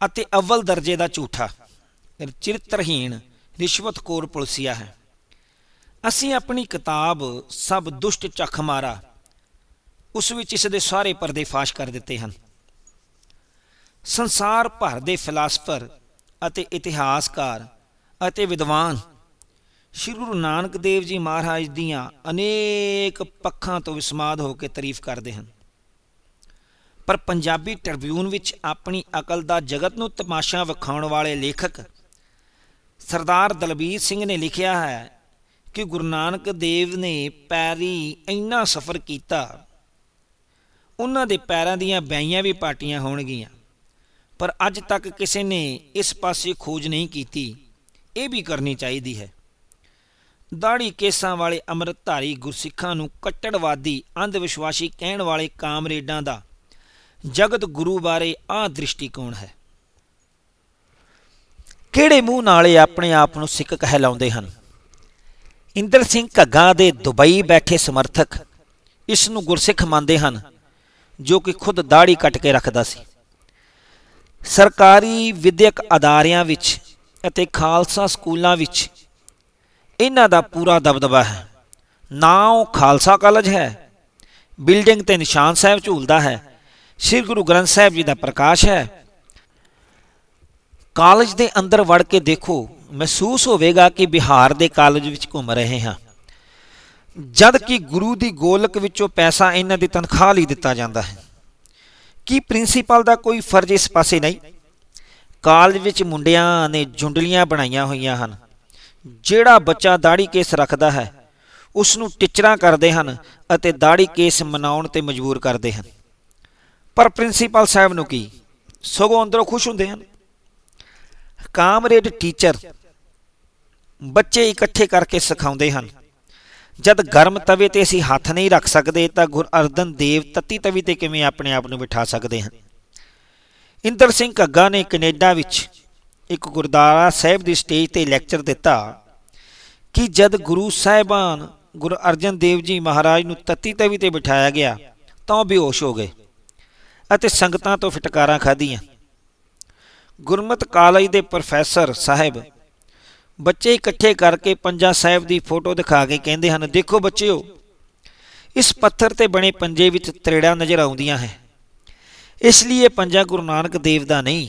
ਅਤੇ ਅਵਲ ਦਰਜੇ ਦਾ ਝੂਠਾ, ਚਰਿੱਤਰਹੀਣ ਰਿਸ਼ਵਤਖੋਰ ਪੁਲਸੀਆ ਹੈ। ਅਸੀਂ ਆਪਣੀ ਕਿਤਾਬ ਸਭ ਦੁਸ਼ਟ ਚੱਖ ਮਾਰਾ, ਉਸ ਵਿੱਚ ਇਸ ਦੇ ਸਾਰੇ ਪਰਦੇ ਫਾਸ਼ ਕਰ ਦਿੱਤੇ ਹਨ। ਸੰਸਾਰ ਭਰ ਦੇ ਫਿਲਾਸਫਰ ਅਤੇ ਇਤਿਹਾਸਕਾਰ ਅਤੇ ਵਿਦਵਾਨ ਸ਼੍ਰੀ ਗੁਰੂ ਨਾਨਕ ਦੇਵ ਜੀ ਮਹਾਰਾਜ ਦੀਆਂ ਅਨੇਕ ਪੱਖਾਂ ਤੋਂ ਵਿਸਮਾਦ ਹੋ ਕੇ ਤਾਰੀਫ ਕਰਦੇ ਹਨ। ਪਰ ਪੰਜਾਬੀ ਟ੍ਰਿਬਿਊਨ ਵਿੱਚ ਆਪਣੀ ਅਕਲ ਦਾ ਜਗਤ ਨੂੰ ਤਮਾਸ਼ਾ ਵਿਖਾਉਣ ਵਾਲੇ ਲੇਖਕ ਸਰਦਾਰ ਦਲਬੀਰ ਸਿੰਘ ਨੇ ਲਿਖਿਆ ਹੈ ਕਿ ਗੁਰੂ ਨਾਨਕ ਦੇਵ ਨੇ ਪੈਰੀ ਇੰਨਾ ਸਫ਼ਰ ਕੀਤਾ। ਉਹਨਾਂ ਦੇ ਪੈਰਾਂ ਦੀਆਂ ਬੈਈਆਂ ਵੀ ਪਾਟੀਆਂ ਹੋਣਗੀਆਂ। ਪਰ ਅੱਜ ਤੱਕ ਕਿਸੇ ਨੇ ਇਸ ਪਾਸੇ ਖੋਜ ਨਹੀਂ ਕੀਤੀ। ਇਹ ਵੀ ਕਰਨੀ ਚਾਹੀਦੀ ਹੈ। ਦਾੜੀ ਕੇਸਾਂ ਵਾਲੇ ਅੰਮ੍ਰਿਤਧਾਰੀ ਗੁਰਸਿੱਖਾਂ ਨੂੰ ਕੱਟੜਵਾਦੀ ਅੰਧ ਵਿਸ਼ਵਾਸੀ ਕਹਿਣ ਵਾਲੇ ਕਾਮਰੇਡਾਂ ਦਾ ਜਗਤ ਗੁਰੂ ਬਾਰੇ ਆ ਦ੍ਰਿਸ਼ਟੀਕੋਣ ਹੈ। ਕਿਹੜੇ ਮੂੰਹ ਨਾਲ ਇਹ ਆਪਣੇ ਆਪ ਨੂੰ ਸਿੱਖ ਕਹਿਲਾਉਂਦੇ ਹਨ? ਇੰਦਰ ਸਿੰਘ ਘੱਗਾ ਦੇ ਦੁਬਈ ਬੈਠੇ ਸਮਰਥਕ ਇਸ ਨੂੰ ਗੁਰਸਿੱਖ ਮੰਨਦੇ ਹਨ, ਜੋ ਕਿ ਖੁਦ ਦਾੜੀ ਕੱਟ ਕੇ ਰੱਖਦਾ ਸੀ। ਸਰਕਾਰੀ ਵਿਦਿਅਕ ਅਦਾਰਿਆਂ ਵਿੱਚ ਅਤੇ ਖਾਲਸਾ ਸਕੂਲਾਂ ਵਿੱਚ ਇਹਨਾਂ ਦਾ ਪੂਰਾ ਦਬਦਬਾ ਹੈ। ਨਾ ਉਹ ਖਾਲਸਾ ਕਾਲਜ ਹੈ, ਬਿਲਡਿੰਗ ਤੇ ਨਿਸ਼ਾਨ ਸਾਹਿਬ ਝੂਲਦਾ ਹੈ, ਸ੍ਰੀ ਗੁਰੂ ਗ੍ਰੰਥ ਸਾਹਿਬ ਜੀ ਦਾ ਪ੍ਰਕਾਸ਼ ਹੈ। ਕਾਲਜ ਦੇ ਅੰਦਰ ਵੜ ਕੇ ਦੇਖੋ ਮਹਿਸੂਸ ਹੋਵੇਗਾ ਕਿ ਬਿਹਾਰ ਦੇ ਕਾਲਜ ਵਿੱਚ ਘੁੰਮ ਰਹੇ ਹਾਂ। ਜਦ ਕਿ ਗੁਰੂ ਦੀ ਗੋਲਕ ਵਿੱਚੋਂ ਪੈਸਾ ਇਹਨਾਂ ਦੀ ਤਨਖਾਹ ਲਈ ਦਿੱਤਾ ਜਾਂਦਾ ਹੈ। ਕੀ ਪ੍ਰਿੰਸੀਪਲ ਦਾ ਕੋਈ ਫਰਜ਼ ਇਸ ਪਾਸੇ ਨਹੀਂ? ਕਾਲਜ ਵਿੱਚ ਮੁੰਡਿਆਂ ਨੇ ਜੁੰਡਲੀਆਂ ਬਣਾਈਆਂ ਹੋਈਆਂ ਹਨ। ਜਿਹੜਾ ਬੱਚਾ ਦਾੜੀ ਕੇਸ ਰੱਖਦਾ ਹੈ ਉਸ ਨੂੰ ਟਿਚਰਾਂ ਕਰਦੇ ਹਨ ਅਤੇ ਦਾੜੀ ਕੇਸ ਮਨਾਉਣ ਤੇ ਮਜਬੂਰ ਕਰਦੇ ਹਨ। ਪਰ ਪ੍ਰਿੰਸੀਪਲ ਸਾਹਿਬ ਨੂੰ ਕੀ? ਸਗੋਂ ਅੰਦਰੋਂ ਖੁਸ਼ ਹੁੰਦੇ ਹਨ। ਕਾਮਰੇਡ ਟੀਚਰ ਬੱਚੇ ਇਕੱਠੇ ਕਰਕੇ ਸਿਖਾਉਂਦੇ ਹਨ। ਜਦ ਗਰਮ ਤਵੇ ਤੇ ਅਸੀਂ ਹੱਥ ਨਹੀਂ ਰੱਖ ਸਕਦੇ ਤਾਂ ਗੁਰ ਅਰਜਨ ਦੇਵ ਤੱਤੀ ਤਵੀ ਤੇ ਕਿਵੇਂ ਆਪਣੇ ਆਪ ਨੂੰ ਬਿਠਾ ਸਕਦੇ ਹਨ? ਇੰਦਰ ਸਿੰਘ ਘੱਗਾ ਨੇ ਕੈਨੇਡਾ ਵਿੱਚ ਇੱਕ ਗੁਰਦਾਰਾ ਸਾਹਿਬ ਦੀ ਸਟੇਜ ਤੇ ਲੈਕਚਰ ਦਿੱਤਾ ਕਿ ਜਦ ਗੁਰੂ ਸਾਹਿਬਾਨ ਗੁਰੂ ਅਰਜਨ ਦੇਵ ਜੀ ਮਹਾਰਾਜ ਨੂੰ ਤੱਤੀ ਤਵੀ ਤੇ ਬਿਠਾਇਆ ਗਿਆ ਤਾਂ ਉਹ ਬੇਹੋਸ਼ ਹੋ ਗਏ ਅਤੇ ਸੰਗਤਾਂ ਤੋਂ ਫਟਕਾਰਾਂ ਖਾਧੀਆਂ। ਗੁਰਮਤ ਕਾਲਜ ਦੇ ਪ੍ਰੋਫੈਸਰ ਸਾਹਿਬ ਬੱਚੇ ਇਕੱਠੇ ਕਰਕੇ ਪੰਜਾ ਸਾਹਿਬ ਦੀ ਫੋਟੋ ਦਿਖਾ ਕੇ ਕਹਿੰਦੇ ਹਨ, ਦੇਖੋ ਬੱਚਿਓ, ਇਸ ਪੱਥਰ ਤੇ ਬਣੇ ਪੰਜੇ ਵਿੱਚ ਤਰੇੜਾਂ ਨਜ਼ਰ ਆਉਂਦੀਆਂ ਹੈ। ਇਸ ਲਈ ਇਹ ਪੰਜਾ ਗੁਰੂ ਨਾਨਕ ਦੇਵ ਦਾ ਨਹੀਂ,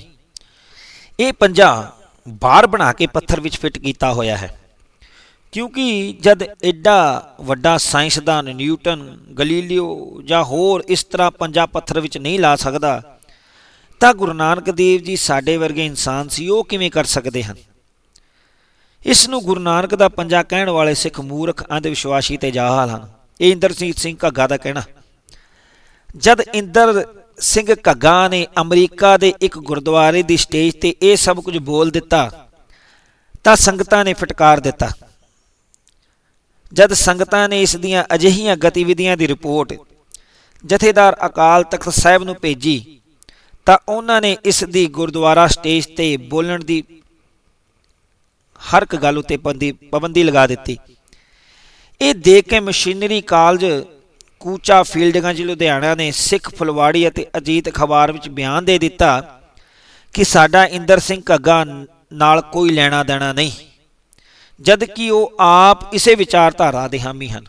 ਇਹ ਪੰਜਾ ਬਾਹਰ ਬਣਾ ਕੇ ਪੱਥਰ ਵਿੱਚ ਫਿੱਟ ਕੀਤਾ ਹੋਇਆ ਹੈ। ਕਿਉਂਕਿ ਜਦ ਐਡਾ ਵੱਡਾ ਸਾਇੰਸਦਾਨ ਨਿਊਟਨ, ਗਲੀਲੀਓ ਜਾਂ ਹੋਰ ਇਸ ਤਰ੍ਹਾਂ ਪੰਜਾ ਪੱਥਰ ਵਿੱਚ ਨਹੀਂ ਲਾ ਸਕਦਾ, ਤਾਂ ਗੁਰੂ ਨਾਨਕ ਦੇਵ ਜੀ ਸਾਡੇ ਵਰਗੇ ਇਨਸਾਨ ਸੀ, ਉਹ ਕਿਵੇਂ ਕਰ ਸਕਦੇ ਹਨ? ਇਸ ਨੂੰ ਗੁਰੂ ਨਾਨਕ ਦਾ ਪੰਜਾ ਕਹਿਣ ਵਾਲੇ ਸਿੱਖ ਮੂਰਖ ਅੰਧ ਵਿਸ਼ਵਾਸੀ ਤੇ ਜਾਹਲ ਹਨ। ਇਹ ਇੰਦਰਜੀਤ ਸਿੰਘ ਘੱਗਾ ਦਾ ਕਹਿਣਾ। ਜਦ ਇੰਦਰ ਸਿੰਘ ਘੱਗਾ ਨੇ ਅਮਰੀਕਾ ਦੇ ਇੱਕ ਗੁਰਦੁਆਰੇ ਦੀ ਸਟੇਜ ਤੇ ਇਹ ਸਭ ਕੁਝ ਬੋਲ ਦਿੱਤਾ, ਤਾਂ ਸੰਗਤਾਂ ਨੇ ਫਟਕਾਰ ਦਿੱਤਾ। ਜਦ ਸੰਗਤਾਂ ਨੇ ਇਸ ਦੀਆਂ ਅਜਿਹੀਆਂ ਗਤੀਵਿਧੀਆਂ ਦੀ ਰਿਪੋਰਟ ਜਥੇਦਾਰ ਅਕਾਲ ਤਖਤ ਸਾਹਿਬ ਨੂੰ ਭੇਜੀ, ਤਾਂ ਉਹਨਾਂ ਨੇ ਇਸ ਦੀ ਗੁਰਦੁਆਰਾ ਸਟੇਜ ਤੇ ਬੋਲਣ ਦੀ ਹਰ ਇੱਕ ਗੱਲ ਉੱਤੇ ਪਾਬੰਦੀ ਪਾਬੰਦੀ ਲਗਾ ਦਿੱਤੀ। ਇਹ ਦੇਖ ਕੇ ਮਸ਼ੀਨਰੀ ਕਾਲਜ ਕੂਚਾ ਫੀਲਡਗੰਜ, ਲੁਧਿਆਣਾ ਨੇ ਸਿੱਖ ਫੁਲਵਾੜੀ ਅਤੇ ਅਜੀਤ ਅਖਬਾਰ ਵਿੱਚ ਬਿਆਨ ਦੇ ਦਿੱਤਾ ਕਿ ਸਾਡਾ ਇੰਦਰ ਸਿੰਘ ਘੱਗਾ ਨਾਲ ਕੋਈ ਲੈਣਾ ਦੇਣਾ ਨਹੀਂ, ਜਦ ਕਿ ਉਹ ਆਪ ਇਸੇ ਵਿਚਾਰਧਾਰਾ ਦੇ ਹਾਮੀ ਹਨ।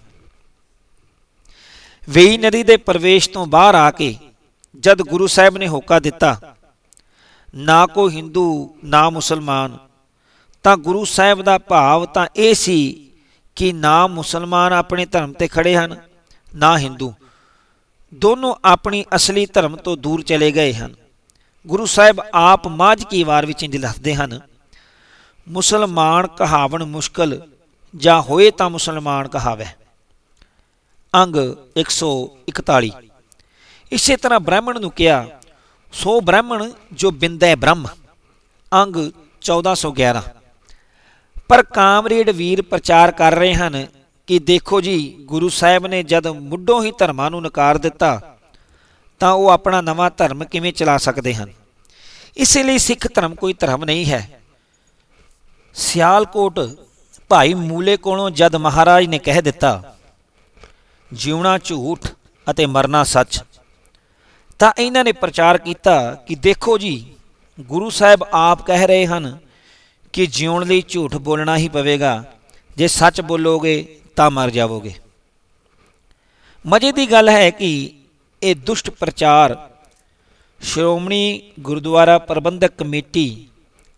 ਵੇਈ ਨਦੀ ਦੇ ਪ੍ਰਵੇਸ਼ ਤੋਂ ਬਾਹਰ ਆ ਕੇ ਜਦ ਗੁਰੂ ਸਾਹਿਬ ਨੇ ਹੋਕਾ ਦਿੱਤਾ, ਨਾ ਕੋ ਹਿੰਦੂ, ਨਾ ਮੁਸਲਮਾਨ ਤਾਂ ਗੁਰੂ ਸਾਹਿਬ ਦਾ ਭਾਵ ਤਾਂ ਇਹ ਸੀ ਕਿ ਨਾ ਮੁਸਲਮਾਨ ਆਪਣੇ ਧਰਮ ਤੇ ਖੜੇ ਹਨ, ਨਾ ਹਿੰਦੂ। ਦੋਨੋਂ ਆਪਣੀ ਅਸਲੀ ਧਰਮ ਤੋਂ ਦੂਰ ਚਲੇ ਗਏ ਹਨ। ਗੁਰੂ ਸਾਹਿਬ ਆਪ ਮਾਝ ਕੀ ਵਾਰ ਵਿੱਚ ਇੰਜ ਲਿਖਦੇ ਹਨ, ਮੁਸਲਮਾਨ ਕਹਾਵਣ ਮੁਸ਼ਕਲ, ਜਾਂ ਹੋਏ ਤਾਂ ਮੁਸਲਮਾਨ ਕਹਾਵੇ। ਅੰਗ 141 ਇਸੇ ਤਰ੍ਹਾਂ ਬ੍ਰਾਹਮਣ ਨੂੰ ਕਿਹਾ, ਸੋ ਬ੍ਰਾਹਮਣ ਜੋ ਬਿੰਦੈ ਬ੍ਰਹਮ। ਅੰਗ 1411 ਪਰ ਕਾਮਰੇਡ ਵੀਰ ਪ੍ਰਚਾਰ ਕਰ ਰਹੇ ਹਨ ਕਿ ਦੇਖੋ ਜੀ, ਗੁਰੂ ਸਾਹਿਬ ਨੇ ਜਦ ਮੁੱਢੋਂ ਹੀ ਧਰਮਾਂ ਨੂੰ ਨਕਾਰ ਦਿੱਤਾ, ਤਾਂ ਉਹ ਆਪਣਾ ਨਵਾਂ ਧਰਮ ਕਿਵੇਂ ਚਲਾ ਸਕਦੇ ਹਨ? ਇਸ ਲਈ ਸਿੱਖ ਧਰਮ ਕੋਈ ਧਰਮ ਨਹੀਂ ਹੈ। ਸਿਆਲਕੋਟ ਭਾਈ ਮੂਲੇ ਕੋਲੋਂ ਜਦ ਮਹਾਰਾਜ ਨੇ ਕਹਿ ਦਿੱਤਾ, ਜਿਉਣਾ ਝੂਠ ਅਤੇ ਮਰਨਾ ਸੱਚ। ਤਾਂ ਇਹਨਾਂ ਨੇ ਪ੍ਰਚਾਰ ਕੀਤਾ ਕਿ ਦੇਖੋ ਜੀ, ਗੁਰੂ ਸਾਹਿਬ ਆਪ ਕਹਿ ਰਹੇ ਹਨ ਕਿ ਜਿਉਣ ਲਈ ਝੂਠ ਬੋਲਣਾ ਹੀ ਪਵੇਗਾ, ਜੇ ਸੱਚ ਬੋਲੋਗੇ ਤਾਂ ਮਰ ਜਾਵੋਗੇ। ਮਜੇ ਦੀ ਗੱਲ ਹੈ ਕਿ ਇਹ ਦੁਸ਼ਟ ਪ੍ਰਚਾਰ ਸ਼੍ਰੋਮਣੀ ਗੁਰਦੁਆਰਾ ਪ੍ਰਬੰਧਕ ਕਮੇਟੀ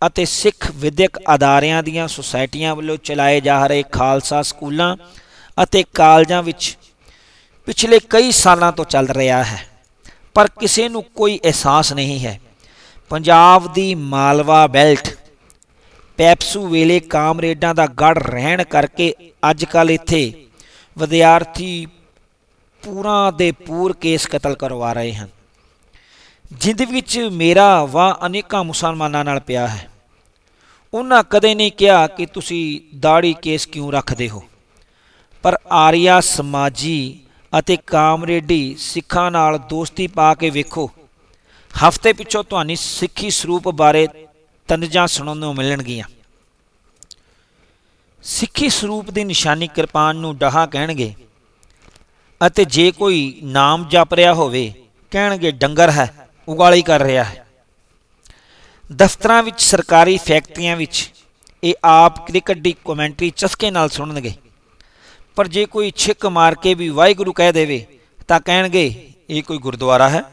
ਅਤੇ ਸਿੱਖ ਵਿਦਿਅਕ ਅਦਾਰਿਆਂ ਦੀਆਂ ਸੁਸਾਇਟੀਆਂ ਵੱਲੋਂ ਚਲਾਏ ਜਾ ਰਹੇ ਖਾਲਸਾ ਸਕੂਲਾਂ ਅਤੇ ਕਾਲਜਾਂ ਵਿੱਚ ਪਿਛਲੇ ਕਈ ਸਾਲਾਂ ਤੋਂ ਚੱਲ ਰਿਹਾ ਹੈ, ਪਰ ਕਿਸੇ ਨੂੰ ਕੋਈ ਅਹਿਸਾਸ ਨਹੀਂ ਹੈ। ਪੰਜਾਬ ਦੀ ਮਾਲਵਾ ਬੈਲਟ ਪੈਪਸੂ ਵੇਲੇ ਕਾਮਰੇਡਾਂ ਦਾ ਗੜ ਰਹਿਣ ਕਰਕੇ ਅੱਜ ਕੱਲ ਇੱਥੇ ਵਿਦਿਆਰਥੀ ਪੂਰਾ ਦੇ ਪੂਰ ਕੇਸ ਕਤਲ ਕਰਵਾ ਰਹੇ ਹਨ। ਜਿੰਦ ਵਿੱਚ ਮੇਰਾ ਵਾ ਅਨੇਕਾਂ ਮੁਸਲਮਾਨਾਂ ਨਾਲ ਪਿਆ ਹੈ। ਉਹਨਾਂ ਕਦੇ ਨਹੀਂ ਕਿਹਾ ਕਿ ਤੁਸੀਂ ਦਾੜੀ ਕੇਸ ਕਿਉਂ ਰੱਖਦੇ ਹੋ। ਪਰ ਆਰੀਆ ਸਮਾਜੀ ਅਤੇ ਕਾਮਰੇਡੀ ਸਿੱਖਾਂ ਨਾਲ ਦੋਸਤੀ ਪਾ ਕੇ ਵੇਖੋ। ਹਫ਼ਤੇ ਪਿੱਛੋਂ ਤੁਹਾਨੂੰ ਸਿੱਖੀ ਸਰੂਪ ਬਾਰੇ ਤਨਜਾਂ ਸੁਣਨ ਨੂੰ ਮਿਲਣਗੀਆਂ। ਸਿੱਖੀ ਸਰੂਪ ਦੀ ਨਿਸ਼ਾਨੀ ਕਿਰਪਾਨ ਨੂੰ ਡਹਾ ਕਹਿਣਗੇ ਅਤੇ ਜੇ ਕੋਈ ਨਾਮ ਜਪ ਰਿਹਾ ਹੋਵੇ, ਕਹਿਣਗੇ, ਡੰਗਰ ਹੈ, ਉਗਾਲੀ ਕਰ ਰਿਹਾ ਹੈ। ਦਫ਼ਤਰਾਂ ਵਿੱਚ, ਸਰਕਾਰੀ ਫੈਕਟਰੀਆਂ ਵਿੱਚ ਇਹ ਆਪ ਕ੍ਰਿਕਟ ਦੀ ਕਮੈਂਟਰੀ ਚਸਕੇ ਨਾਲ ਸੁਣਨਗੇ। ਪਰ ਜੇ ਕੋਈ ਛਿੱਕ ਮਾਰ ਕੇ ਵੀ ਵਾਹਿਗੁਰੂ ਕਹਿ ਦੇਵੇ, ਤਾਂ ਕਹਿਣਗੇ, ਇਹ ਕੋਈ ਗੁਰਦੁਆਰਾ ਹੈ?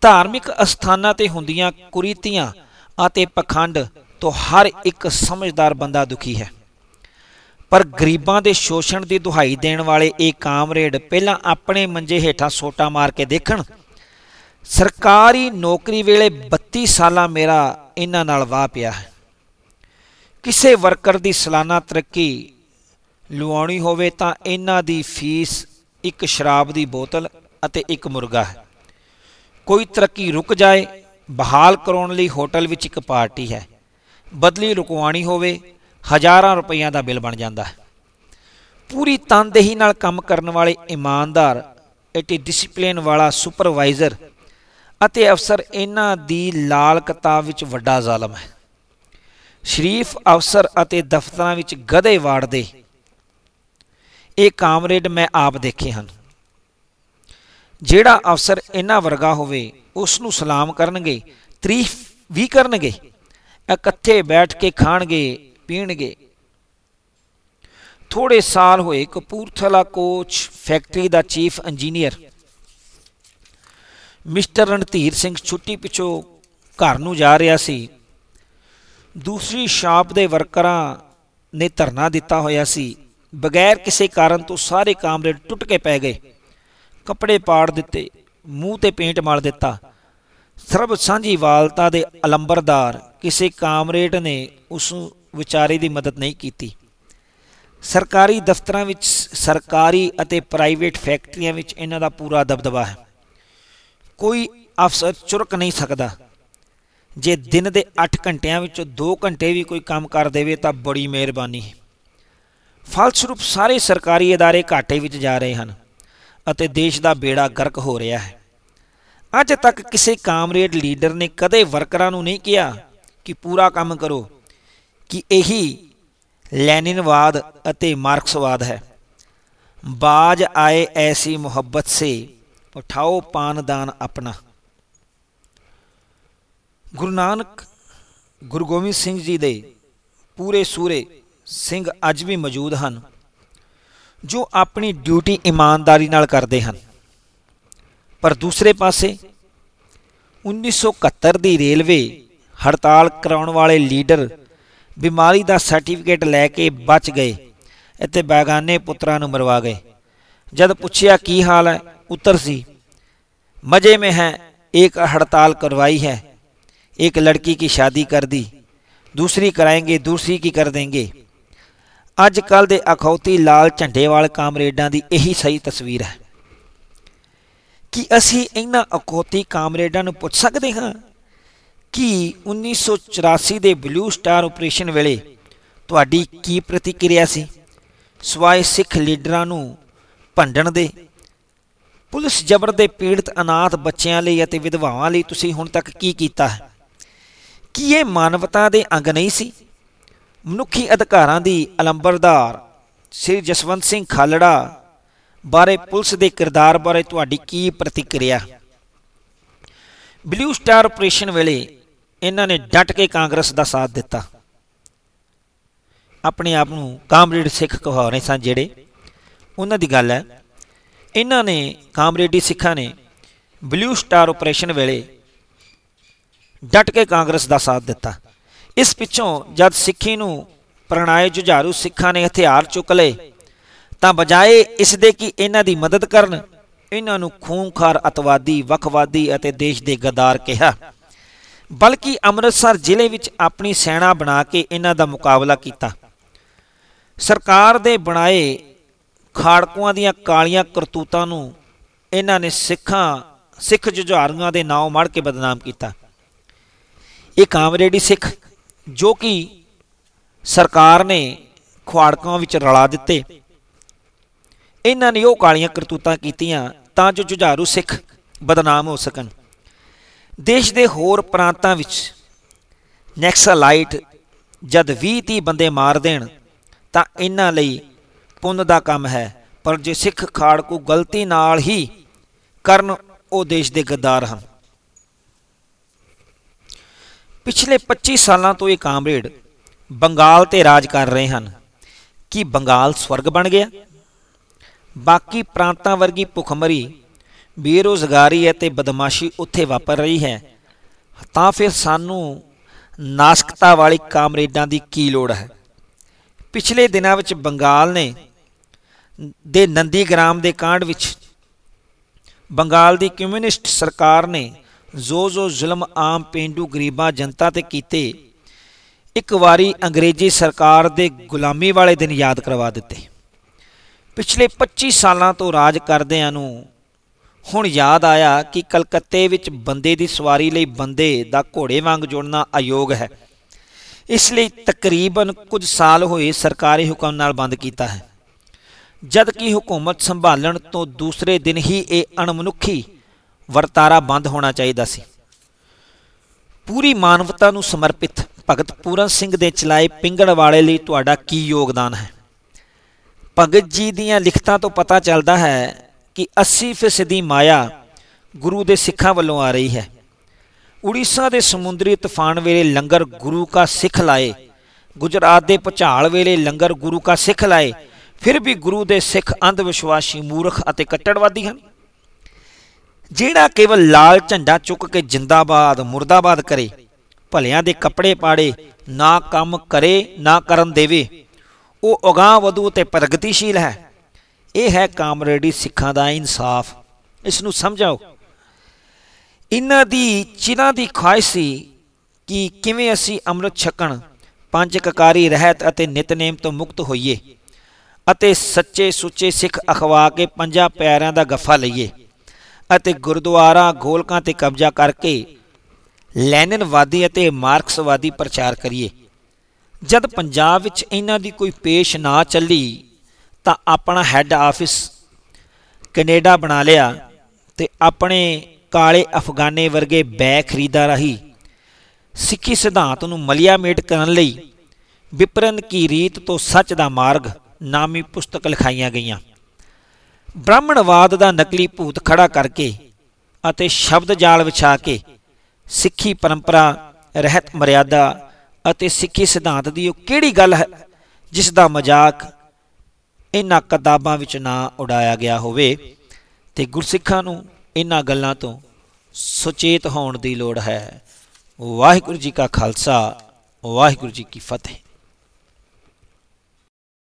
ਧਾਰਮਿਕ ਅਸਥਾਨਾਂ ਤੇ ਹੁੰਦੀਆਂ ਕੁਰੀਤੀਆਂ ਅਤੇ ਪਖੰਡ ਤੋਂ ਹਰ ਇੱਕ ਸਮਝਦਾਰ ਬੰਦਾ ਦੁਖੀ ਹੈ। ਪਰ ਗਰੀਬਾਂ ਦੇ ਸ਼ੋਸ਼ਣ ਦੀ ਦੁਹਾਈ ਦੇਣ ਵਾਲੇ ਇਹ ਕਾਮਰੇਡ ਪਹਿਲਾਂ ਆਪਣੇ ਮੰਜੇ ਹੇਠਾਂ ਸੋਟਾ ਮਾਰ ਕੇ ਦੇਖਣ, ਸਰਕਾਰੀ ਨੌਕਰੀ ਵੇਲੇ 32 ਸਾਲਾਂ ਮੇਰਾ ਇਹਨਾਂ ਨਾਲ ਵਾਹ ਪਿਆ ਹੈ। ਕਿਸੇ ਵਰਕਰ ਦੀ ਸਾਲਾਨਾ ਤਰੱਕੀ ਲੁਆਉਣੀ ਹੋਵੇ ਤਾਂ ਇਹਨਾਂ ਦੀ ਫੀਸ ਇੱਕ ਸ਼ਰਾਬ ਦੀ ਬੋਤਲ ਅਤੇ ਇੱਕ ਮੁਰਗਾ ਹੈ। ਕੋਈ ਤਰੱਕੀ ਰੁਕ ਜਾਏ ਬਹਾਲ ਕਰਾਉਣ ਲਈ ਹੋਟਲ ਵਿੱਚ ਇੱਕ ਪਾਰਟੀ ਹੈ। ਬਦਲੀ ਰੁਕਵਾਣੀ ਹੋਵੇ, ਹਜ਼ਾਰਾਂ ਰੁਪਈਆਂ ਦਾ ਬਿੱਲ ਬਣ ਜਾਂਦਾ ਹੈ। ਪੂਰੀ ਤਨਦੇਹੀ ਨਾਲ ਕੰਮ ਕਰਨ ਵਾਲੇ ਇਮਾਨਦਾਰ, ਇਟੀ ਡਿਸਪਲਿਨ ਵਾਲਾ ਸੁਪਰਵਾਈਜ਼ਰ ਅਤੇ ਅਫਸਰ ਇਹਨਾਂ ਦੀ ਲਾਲ ਕਿਤਾਬ ਵਿੱਚ ਵੱਡਾ ਜ਼ਾਲਮ ਹੈ। ਸ਼ਰੀਫ ਅਫਸਰ ਅਤੇ ਦਫ਼ਤਰਾਂ ਵਿੱਚ ਗਧੇ ਵਾੜਦੇ। ਇਹ ਕਾਮਰੇਡ ਮੈਂ ਆਪ ਦੇਖੇ ਹਨ। ਜਿਹੜਾ ਅਫਸਰ ਇਹਨਾਂ ਵਰਗਾ ਹੋਵੇ ਉਸ ਨੂੰ ਸਲਾਮ ਕਰਨਗੇ, ਤਾਰੀਫ ਵੀ ਕਰਨਗੇ, ਇਕੱਠੇ ਬੈਠ ਕੇ ਖਾਣਗੇ, ਪੀਣਗੇ। ਥੋੜੇ ਸਾਲ ਹੋਏ ਕਪੂਰਥਲਾ ਕੋਚ ਫੈਕਟਰੀ ਦਾ chief engineer mister Randhir Singh ਛੁੱਟੀ ਪਿੱਛੋਂ ਘਰ ਨੂੰ ਜਾ ਰਿਹਾ ਸੀ। ਦੂਸਰੀ ਸ਼ਾਪ ਦੇ ਵਰਕਰਾਂ ਨੇ ਧਰਨਾ ਦਿੱਤਾ ਹੋਇਆ ਸੀ। ਬਗੈਰ ਕਿਸੇ ਕਾਰਨ ਤੋਂ ਸਾਰੇ ਕਾਮਰੇਡ ਟੁੱਟ ਕੇ ਪੈ ਗਏ। ਕੱਪੜੇ ਪਾੜ ਦਿੱਤੇ ਮੂੰਹ ਤੇ ਪੇਂਟ ਮਾਰ ਦਿੱਤਾ ਸਰਬ ਸਾਂਝੀ ਵਾਲਤਾ ਦੇ ਅਲੰਬਰਦਾਰ ਕਿਸੇ ਕਾਮਰੇਡ ਨੇ ਉਸ ਵਿਚਾਰੇ ਦੀ ਮਦਦ ਨਹੀਂ ਕੀਤੀ ਸਰਕਾਰੀ ਦਫ਼ਤਰਾਂ ਵਿੱਚ ਸਰਕਾਰੀ ਅਤੇ ਪ੍ਰਾਈਵੇਟ ਫੈਕਟਰੀਆਂ ਵਿੱਚ ਇਹਨਾਂ ਦਾ ਪੂਰਾ ਦਬਦਬਾ ਹੈ ਕੋਈ ਅਫਸਰ ਚੁਰਕ ਨਹੀਂ ਸਕਦਾ ਜੇ ਦਿਨ ਦੇ 8 ਘੰਟਿਆਂ ਵਿੱਚੋਂ 2 ਘੰਟੇ ਵੀ ਕੋਈ ਕੰਮ ਕਰ ਦੇਵੇ ਤਾਂ ਬੜੀ ਮਿਹਰਬਾਨੀ ਹੈ ਫਲਸਰੂਪ ਸਾਰੇ ਸਰਕਾਰੀ ادارے ਘਾਟੇ ਵਿੱਚ ਜਾ ਰਹੇ ਹਨ ਅਤੇ ਦੇਸ਼ ਦਾ ਬੇੜਾ ਗਰਕ ਹੋ ਰਿਹਾ ਹੈ। ਅੱਜ ਤੱਕ ਕਿਸੇ ਕਾਮਰੇਡ ਲੀਡਰ ਨੇ ਕਦੇ ਵਰਕਰਾਂ ਨੂੰ ਨਹੀਂ ਕਿਹਾ ਕਿ ਪੂਰਾ ਕੰਮ ਕਰੋ, ਕਿ ਇਹੀ ਲੈਨਿਨਵਾਦ ਅਤੇ ਮਾਰਕਸਵਾਦ ਹੈ। ਬਾਜ ਆਏ ਐਸੀ ਮੁਹੱਬਤ ਸੇ, ਉਠਾਓ ਪਾਨਦਾਨ ਆਪਣਾ। ਗੁਰੂ ਨਾਨਕ, ਗੁਰੂ ਗੋਬਿੰਦ ਸਿੰਘ ਜੀ ਦੇ ਪੂਰੇ ਸੂਰੇ ਸਿੰਘ ਅੱਜ ਵੀ ਮੌਜੂਦ ਹਨ। ਜੋ ਆਪਣੀ ਡਿਊਟੀ ਇਮਾਨਦਾਰੀ ਨਾਲ ਕਰਦੇ ਹਨ। ਪਰ ਦੂਸਰੇ ਪਾਸੇ 1971 ਦੀ ਰੇਲਵੇ ਹੜਤਾਲ ਕਰਾਉਣ ਵਾਲੇ ਲੀਡਰ ਬਿਮਾਰੀ ਦਾ ਸਰਟੀਫਿਕੇਟ ਲੈ ਕੇ ਬਚ ਗਏ ਅਤੇ ਬੈਗਾਨੇ ਪੁੱਤਰਾਂ ਨੂੰ ਮਰਵਾ ਗਏ। ਜਦ ਪੁੱਛਿਆ ਕੀ ਹਾਲ ਹੈ, ਉੱਤਰ ਸੀ, ਮਜ਼ੇ में ਹੈ, ਇੱਕ ਹੜਤਾਲ ਕਰਵਾਈ ਹੈ। ਇੱਕ ਲੜਕੀ ਕੀ ਸ਼ਾਦੀ कर दी दूसरी कराएंगे दूसरी की कर देंगे ਅੱਜ ਕੱਲ ਦੇ ਅਖੌਤੀ ਲਾਲ ਝੰਡੇ ਵਾਲੇ ਕਾਮਰੇਡਾਂ ਦੀ ਇਹੀ ਸਹੀ ਤਸਵੀਰ ਹੈ। ਕਿ ਅਸੀਂ ਇਹਨਾਂ ਅਖੌਤੀ ਕਾਮਰੇਡਾਂ ਨੂੰ ਪੁੱਛ ਸਕਦੇ ਹਾਂ ਕਿ 1984 ਦੇ ਬਲੂ ਸਟਾਰ ਆਪਰੇਸ਼ਨ ਵੇਲੇ ਤੁਹਾਡੀ ਕੀ ਪ੍ਰਤੀਕਿਰਿਆ ਸੀ? ਸਵਾਏ ਸਿੱਖ ਲੀਡਰਾਂ ਨੂੰ ਭੰਡਣ ਦੇ, ਪੁਲਿਸ ਜ਼ਬਰ ਦੇ ਪੀੜਤ ਅਨਾਥ ਬੱਚਿਆਂ ਲਈ ਅਤੇ ਵਿਧਵਾਵਾਂ ਲਈ ਤੁਸੀਂ ਹੁਣ ਤੱਕ ਕੀ ਕੀਤਾ ਹੈ? ਕੀ ਇਹ ਮਾਨਵਤਾ ਦੇ ਅੰਗ ਨਹੀਂ ਸੀ? ਮਨੁੱਖੀ ਅਧਿਕਾਰਾਂ ਦੀ ਅਲੰਬਰਦਾਰ ਸ੍ਰੀ ਜਸਵੰਤ ਸਿੰਘ ਖਾਲੜਾ ਬਾਰੇ ਪੁਲਿਸ ਦੇ ਕਿਰਦਾਰ ਬਾਰੇ ਤੁਹਾਡੀ ਕੀ ਪ੍ਰਤੀਕਿਰਿਆ? ਬਲੂ ਸਟਾਰ ਆਪਰੇਸ਼ਨ ਵੇਲੇ ਇਹਨਾਂ ਨੇ ਡਟ ਕੇ ਕਾਂਗਰਸ ਦਾ ਸਾਥ ਦਿੱਤਾ। ਆਪਣੇ ਆਪ ਨੂੰ ਕਾਮਰੇਡ ਸਿੱਖ ਕਹਾ ਰਹੇ ਸਨ ਜਿਹੜੇ। ਉਹਨਾਂ ਦੀ ਗੱਲ ਹੈ, ਇਹਨਾਂ ਨੇ ਕਾਮਰੇਡੀ ਸਿੱਖਾਂ ਨੇ ਬਲੂ ਸਟਾਰ ਆਪਰੇਸ਼ਨ ਵੇਲੇ ਡਟ ਕੇ ਕਾਂਗਰਸ ਦਾ ਸਾਥ ਦਿੱਤਾ। ਇਸ ਪਿੱਛੋਂ ਜਦ ਸਿੱਖੀ ਨੂੰ ਪ੍ਰਣਾਏ ਜੁਝਾਰੂ ਸਿੱਖਾਂ ਨੇ ਹਥਿਆਰ ਚੁੱਕ ਲਏ, ਤਾਂ ਬਜਾਏ ਇਸ ਦੇ ਕਿ ਇਹਨਾਂ ਦੀ ਮਦਦ ਕਰਨ, ਇਹਨਾਂ ਨੂੰ ਖੂਨਖਾਰ ਅਤਵਾਦੀ, ਵਖਵਾਦੀ ਅਤੇ ਦੇਸ਼ ਦੇ ਗਦਾਰ ਕਿਹਾ। ਬਲਕਿ ਅੰਮ੍ਰਿਤਸਰ ਜ਼ਿਲ੍ਹੇ ਵਿੱਚ ਆਪਣੀ ਸੈਨਾ ਬਣਾ ਕੇ ਇਹਨਾਂ ਦਾ ਮੁਕਾਬਲਾ ਕੀਤਾ। ਸਰਕਾਰ ਦੇ ਬਣਾਏ ਖਾੜਕੂਆਂ ਦੀਆਂ ਕਾਲੀਆਂ ਕਰਤੂਤਾਂ ਨੂੰ ਇਹਨਾਂ ਨੇ ਸਿੱਖਾਂ, ਸਿੱਖ ਜੁਝਾਰੂਆਂ ਦੇ ਨਾਮ ਮੜ ਕੇ ਬਦਨਾਮ ਕੀਤਾ। ਇਹ ਕਾਮਰੇਡੀ ਸਿੱਖ ਜੋ ਕਿ ਸਰਕਾਰ ਨੇ ਖੁਆੜਕਾਂ ਵਿੱਚ ਰਲਾ ਦਿੱਤੇ। ਇਹਨਾਂ ਨੇ ਉਹ ਕਾਲੀਆਂ ਕਰਤੂਤਾਂ ਕੀਤੀਆਂ ਤਾਂ ਜੋ ਜੁਝਾਰੂ ਸਿੱਖ ਬਦਨਾਮ ਹੋ ਸਕਣ। ਦੇਸ਼ ਦੇ ਹੋਰ ਪ੍ਰਾਂਤਾਂ ਵਿੱਚ ਨੈਕਸਲਾਈਟ ਜਦ 20 30 ਬੰਦੇ ਮਾਰ ਦੇਣ, ਤਾਂ ਇਹਨਾਂ ਲਈ ਪੁੰਨ ਦਾ ਕੰਮ ਹੈ। ਪਰ ਜੇ ਸਿੱਖ ਖਾੜਕੂ ਗਲਤੀ ਨਾਲ ਹੀ ਕਰਨ, ਉਹ ਦੇਸ਼ ਦੇ ਗੱਦਾਰ ਹਨ। ਪਿਛਲੇ 25 ਸਾਲਾਂ ਤੋਂ ਇਹ ਕਾਮਰੇਡ ਬੰਗਾਲ ਤੇ ਰਾਜ ਕਰ ਰਹੇ ਹਨ। ਕੀ ਬੰਗਾਲ ਸਵਰਗ ਬਣ ਗਿਆ? ਬਾਕੀ ਪ੍ਰਾਂਤਾਂ ਵਰਗੀ ਭੁਖਮਰੀ, ਬੇਰੋਜ਼ਗਾਰੀ ਅਤੇ ਬਦਮਾਸ਼ੀ ਉੱਥੇ ਵਾਪਰ ਰਹੀ ਹੈ। ਤਾਂ ਫਿਰ ਸਾਨੂੰ ਨਾਸਕਤਾ ਵਾਲੀ ਕਾਮਰੇਡਾਂ ਦੀ ਕੀ ਲੋੜ ਹੈ? ਪਿਛਲੇ ਦਿਨਾਂ ਵਿੱਚ ਬੰਗਾਲ ਨੇ ਦੇ ਨੰਦੀਗ੍ਰਾਮ ਦੇ ਕਾਂਡ ਵਿੱਚ ਬੰਗਾਲ ਦੀ ਕਮਿਊਨਿਸਟ ਸਰਕਾਰ ਨੇ ਜੋ ਜੋ ਜ਼ੁਲਮ ਆਮ ਪਿੰਡੂ ਗਰੀਬਾਂ ਜਨਤਾ ਤੇ ਕੀਤੇ, ਇੱਕ ਵਾਰੀ ਅੰਗਰੇਜ਼ੀ ਸਰਕਾਰ ਦੇ ਗੁਲਾਮੀ ਵਾਲੇ ਦਿਨ ਯਾਦ ਕਰਵਾ ਦਿੱਤੇ। ਪਿਛਲੇ 25 ਸਾਲਾਂ ਤੋਂ ਰਾਜ ਕਰਦਿਆਂ ਨੂੰ ਹੁਣ ਯਾਦ ਆਇਆ ਕਿ ਕਲਕੱਤੇ ਵਿੱਚ ਬੰਦੇ ਦੀ ਸਵਾਰੀ ਲਈ ਬੰਦੇ ਦਾ ਘੋੜੇ ਵਾਂਗ ਜੁੜਨਾ ਅਯੋਗ ਹੈ। ਇਸ ਲਈ ਤਕਰੀਬਨ ਕੁਝ ਸਾਲ ਹੋਏ ਸਰਕਾਰੀ ਹੁਕਮ ਨਾਲ ਬੰਦ ਕੀਤਾ ਹੈ। ਜਦ ਕਿ ਹਕੂਮਤ ਸੰਭਾਲਣ ਤੋਂ ਦੂਸਰੇ ਦਿਨ ਹੀ ਇਹ ਅਣਮਨੁੱਖੀ ਵਰਤਾਰਾ ਬੰਦ ਹੋਣਾ ਚਾਹੀਦਾ ਸੀ। ਪੂਰੀ ਮਾਨਵਤਾ ਨੂੰ ਸਮਰਪਿਤ ਭਗਤ ਪੂਰਨ ਸਿੰਘ ਦੇ ਚਲਾਏ ਪਿੰਗੜ ਵਾਲੇ ਲਈ ਤੁਹਾਡਾ ਕੀ ਯੋਗਦਾਨ ਹੈ? ਭਗਤ ਜੀ ਦੀਆਂ ਲਿਖਤਾਂ ਤੋਂ ਪਤਾ ਚੱਲਦਾ ਹੈ ਕਿ 80% ਦੀ ਮਾਇਆ ਗੁਰੂ ਦੇ ਸਿੱਖਾਂ ਵੱਲੋਂ ਆ ਰਹੀ ਹੈ। ਉੜੀਸਾ ਦੇ ਸਮੁੰਦਰੀ ਤੂਫਾਨ ਵੇਲੇ ਲੰਗਰ ਗੁਰੂ ਕਾ ਸਿੱਖ ਲਾਏ। ਗੁਜਰਾਤ ਦੇ ਭੁਚਾਲ ਵੇਲੇ ਲੰਗਰ ਗੁਰੂ ਕਾ ਸਿੱਖ ਲਾਏ। ਫਿਰ ਵੀ ਗੁਰੂ ਦੇ ਸਿੱਖ ਅੰਧ ਵਿਸ਼ਵਾਸੀ ਮੂਰਖ ਅਤੇ ਕੱਟੜਵਾਦੀ ਹਨ। ਜਿਹੜਾ ਕੇਵਲ ਲਾਲ ਝੰਡਾ ਚੁੱਕ ਕੇ ਜਿੰਦਾਬਾਦ, ਮੁਰਦਾਬਾਦ ਕਰੇ, ਭਲਿਆਂ ਦੇ ਕੱਪੜੇ ਪਾੜੇ, ਨਾ ਕੰਮ ਕਰੇ, ਨਾ ਕਰਨ ਦੇਵੇ, ਉਹ ਅਗਾਹ ਵਧੂ ਤੇ ਪ੍ਰਗਤੀਸ਼ੀਲ ਹੈ। ਇਹ ਹੈ ਕਾਮਰੇਡੀ ਸਿੱਖਾਂ ਦਾ ਇਨਸਾਫ। ਇਸ ਨੂੰ ਸਮਝਾਓ। ਇਹਨਾਂ ਦੀ ਚਿਰਾਂ ਦੀ ਖਾਹਿਸ਼ ਸੀ ਕਿ ਕਿਵੇਂ ਅਸੀਂ ਅੰਮ੍ਰਿਤ ਛਕਣ, ਪੰਜ ਕਕਾਰੀ ਰਹਿਤ ਅਤੇ ਨਿਤਨੇਮ ਤੋਂ ਮੁਕਤ ਹੋਈਏ ਅਤੇ ਸੱਚੇ ਸੁੱਚੇ ਸਿੱਖ ਅਖਵਾ ਕੇ ਪੰਜਾਂ ਪਿਆਰਿਆਂ ਦਾ ਗੱਫਾ ਲਈਏ। ਅਤੇ ਗੁਰਦੁਆਰਾ, ਗੋਲਕਾਂ ਤੇ ਕਬਜ਼ਾ ਕਰਕੇ ਲੈਨਨਵਾਦੀ ਅਤੇ ਮਾਰਕਸਵਾਦੀ ਪ੍ਰਚਾਰ ਕਰੀਏ। ਜਦ ਪੰਜਾਬ ਵਿੱਚ ਇਹਨਾਂ ਦੀ ਕੋਈ ਪੇਸ਼ ਨਾ ਚੱਲੀ, ਤਾਂ ਆਪਣਾ ਹੈੱਡ ਆਫਿਸ ਕੈਨੇਡਾ ਬਣਾ ਲਿਆ ਤੇ ਆਪਣੇ ਕਾਲੇ ਅਫਗਾਨੇ ਵਰਗੇ ਬੈ ਖਰੀਦਾ ਰਹੀ ਸਿੱਖੀ ਸਿਧਾਂਤ ਨੂੰ ਮਲਿਆ ਮੇਟ ਕਰਨ ਲਈ ਵਿਪਰਨ ਕੀ ਰੀਤ ਤੋਂ ਸੱਚ ਦਾ ਮਾਰਗ ਨਾਮੀ ਪੁਸਤਕ ਲਿਖਾਈਆਂ ਗਈਆਂ। ਬ੍ਰਾਹਮਣਵਾਦ ਦਾ ਨਕਲੀ ਭੂਤ ਖੜਾ ਕਰਕੇ ਅਤੇ ਸ਼ਬਦ ਜਾਲ ਵਿਛਾ ਕੇ ਸਿੱਖੀ ਪਰੰਪਰਾ, ਰਹਿਤ ਮਰਿਆਦਾ ਅਤੇ ਸਿੱਖੀ ਸਿਧਾਂਤ ਦੀ ਉਹ ਕਿਹੜੀ ਗੱਲ ਹੈ ਜਿਸ ਦਾ ਮਜ਼ਾਕ ਇਹਨਾਂ ਕਿਤਾਬਾਂ ਵਿੱਚ ਨਾ ਉਡਾਇਆ ਗਿਆ ਹੋਵੇ ਤੇ ਗੁਰਸਿੱਖਾਂ ਨੂੰ ਇਹਨਾਂ ਗੱਲਾਂ ਤੋਂ ਸੁਚੇਤ ਹੋਣ ਦੀ ਲੋੜ ਹੈ। ਵਾਹਿਗੁਰੂ ਜੀ ਕਾ ਖਾਲਸਾ, ਵਾਹਿਗੁਰੂ ਜੀ ਕੀ ਫਤਿਹ।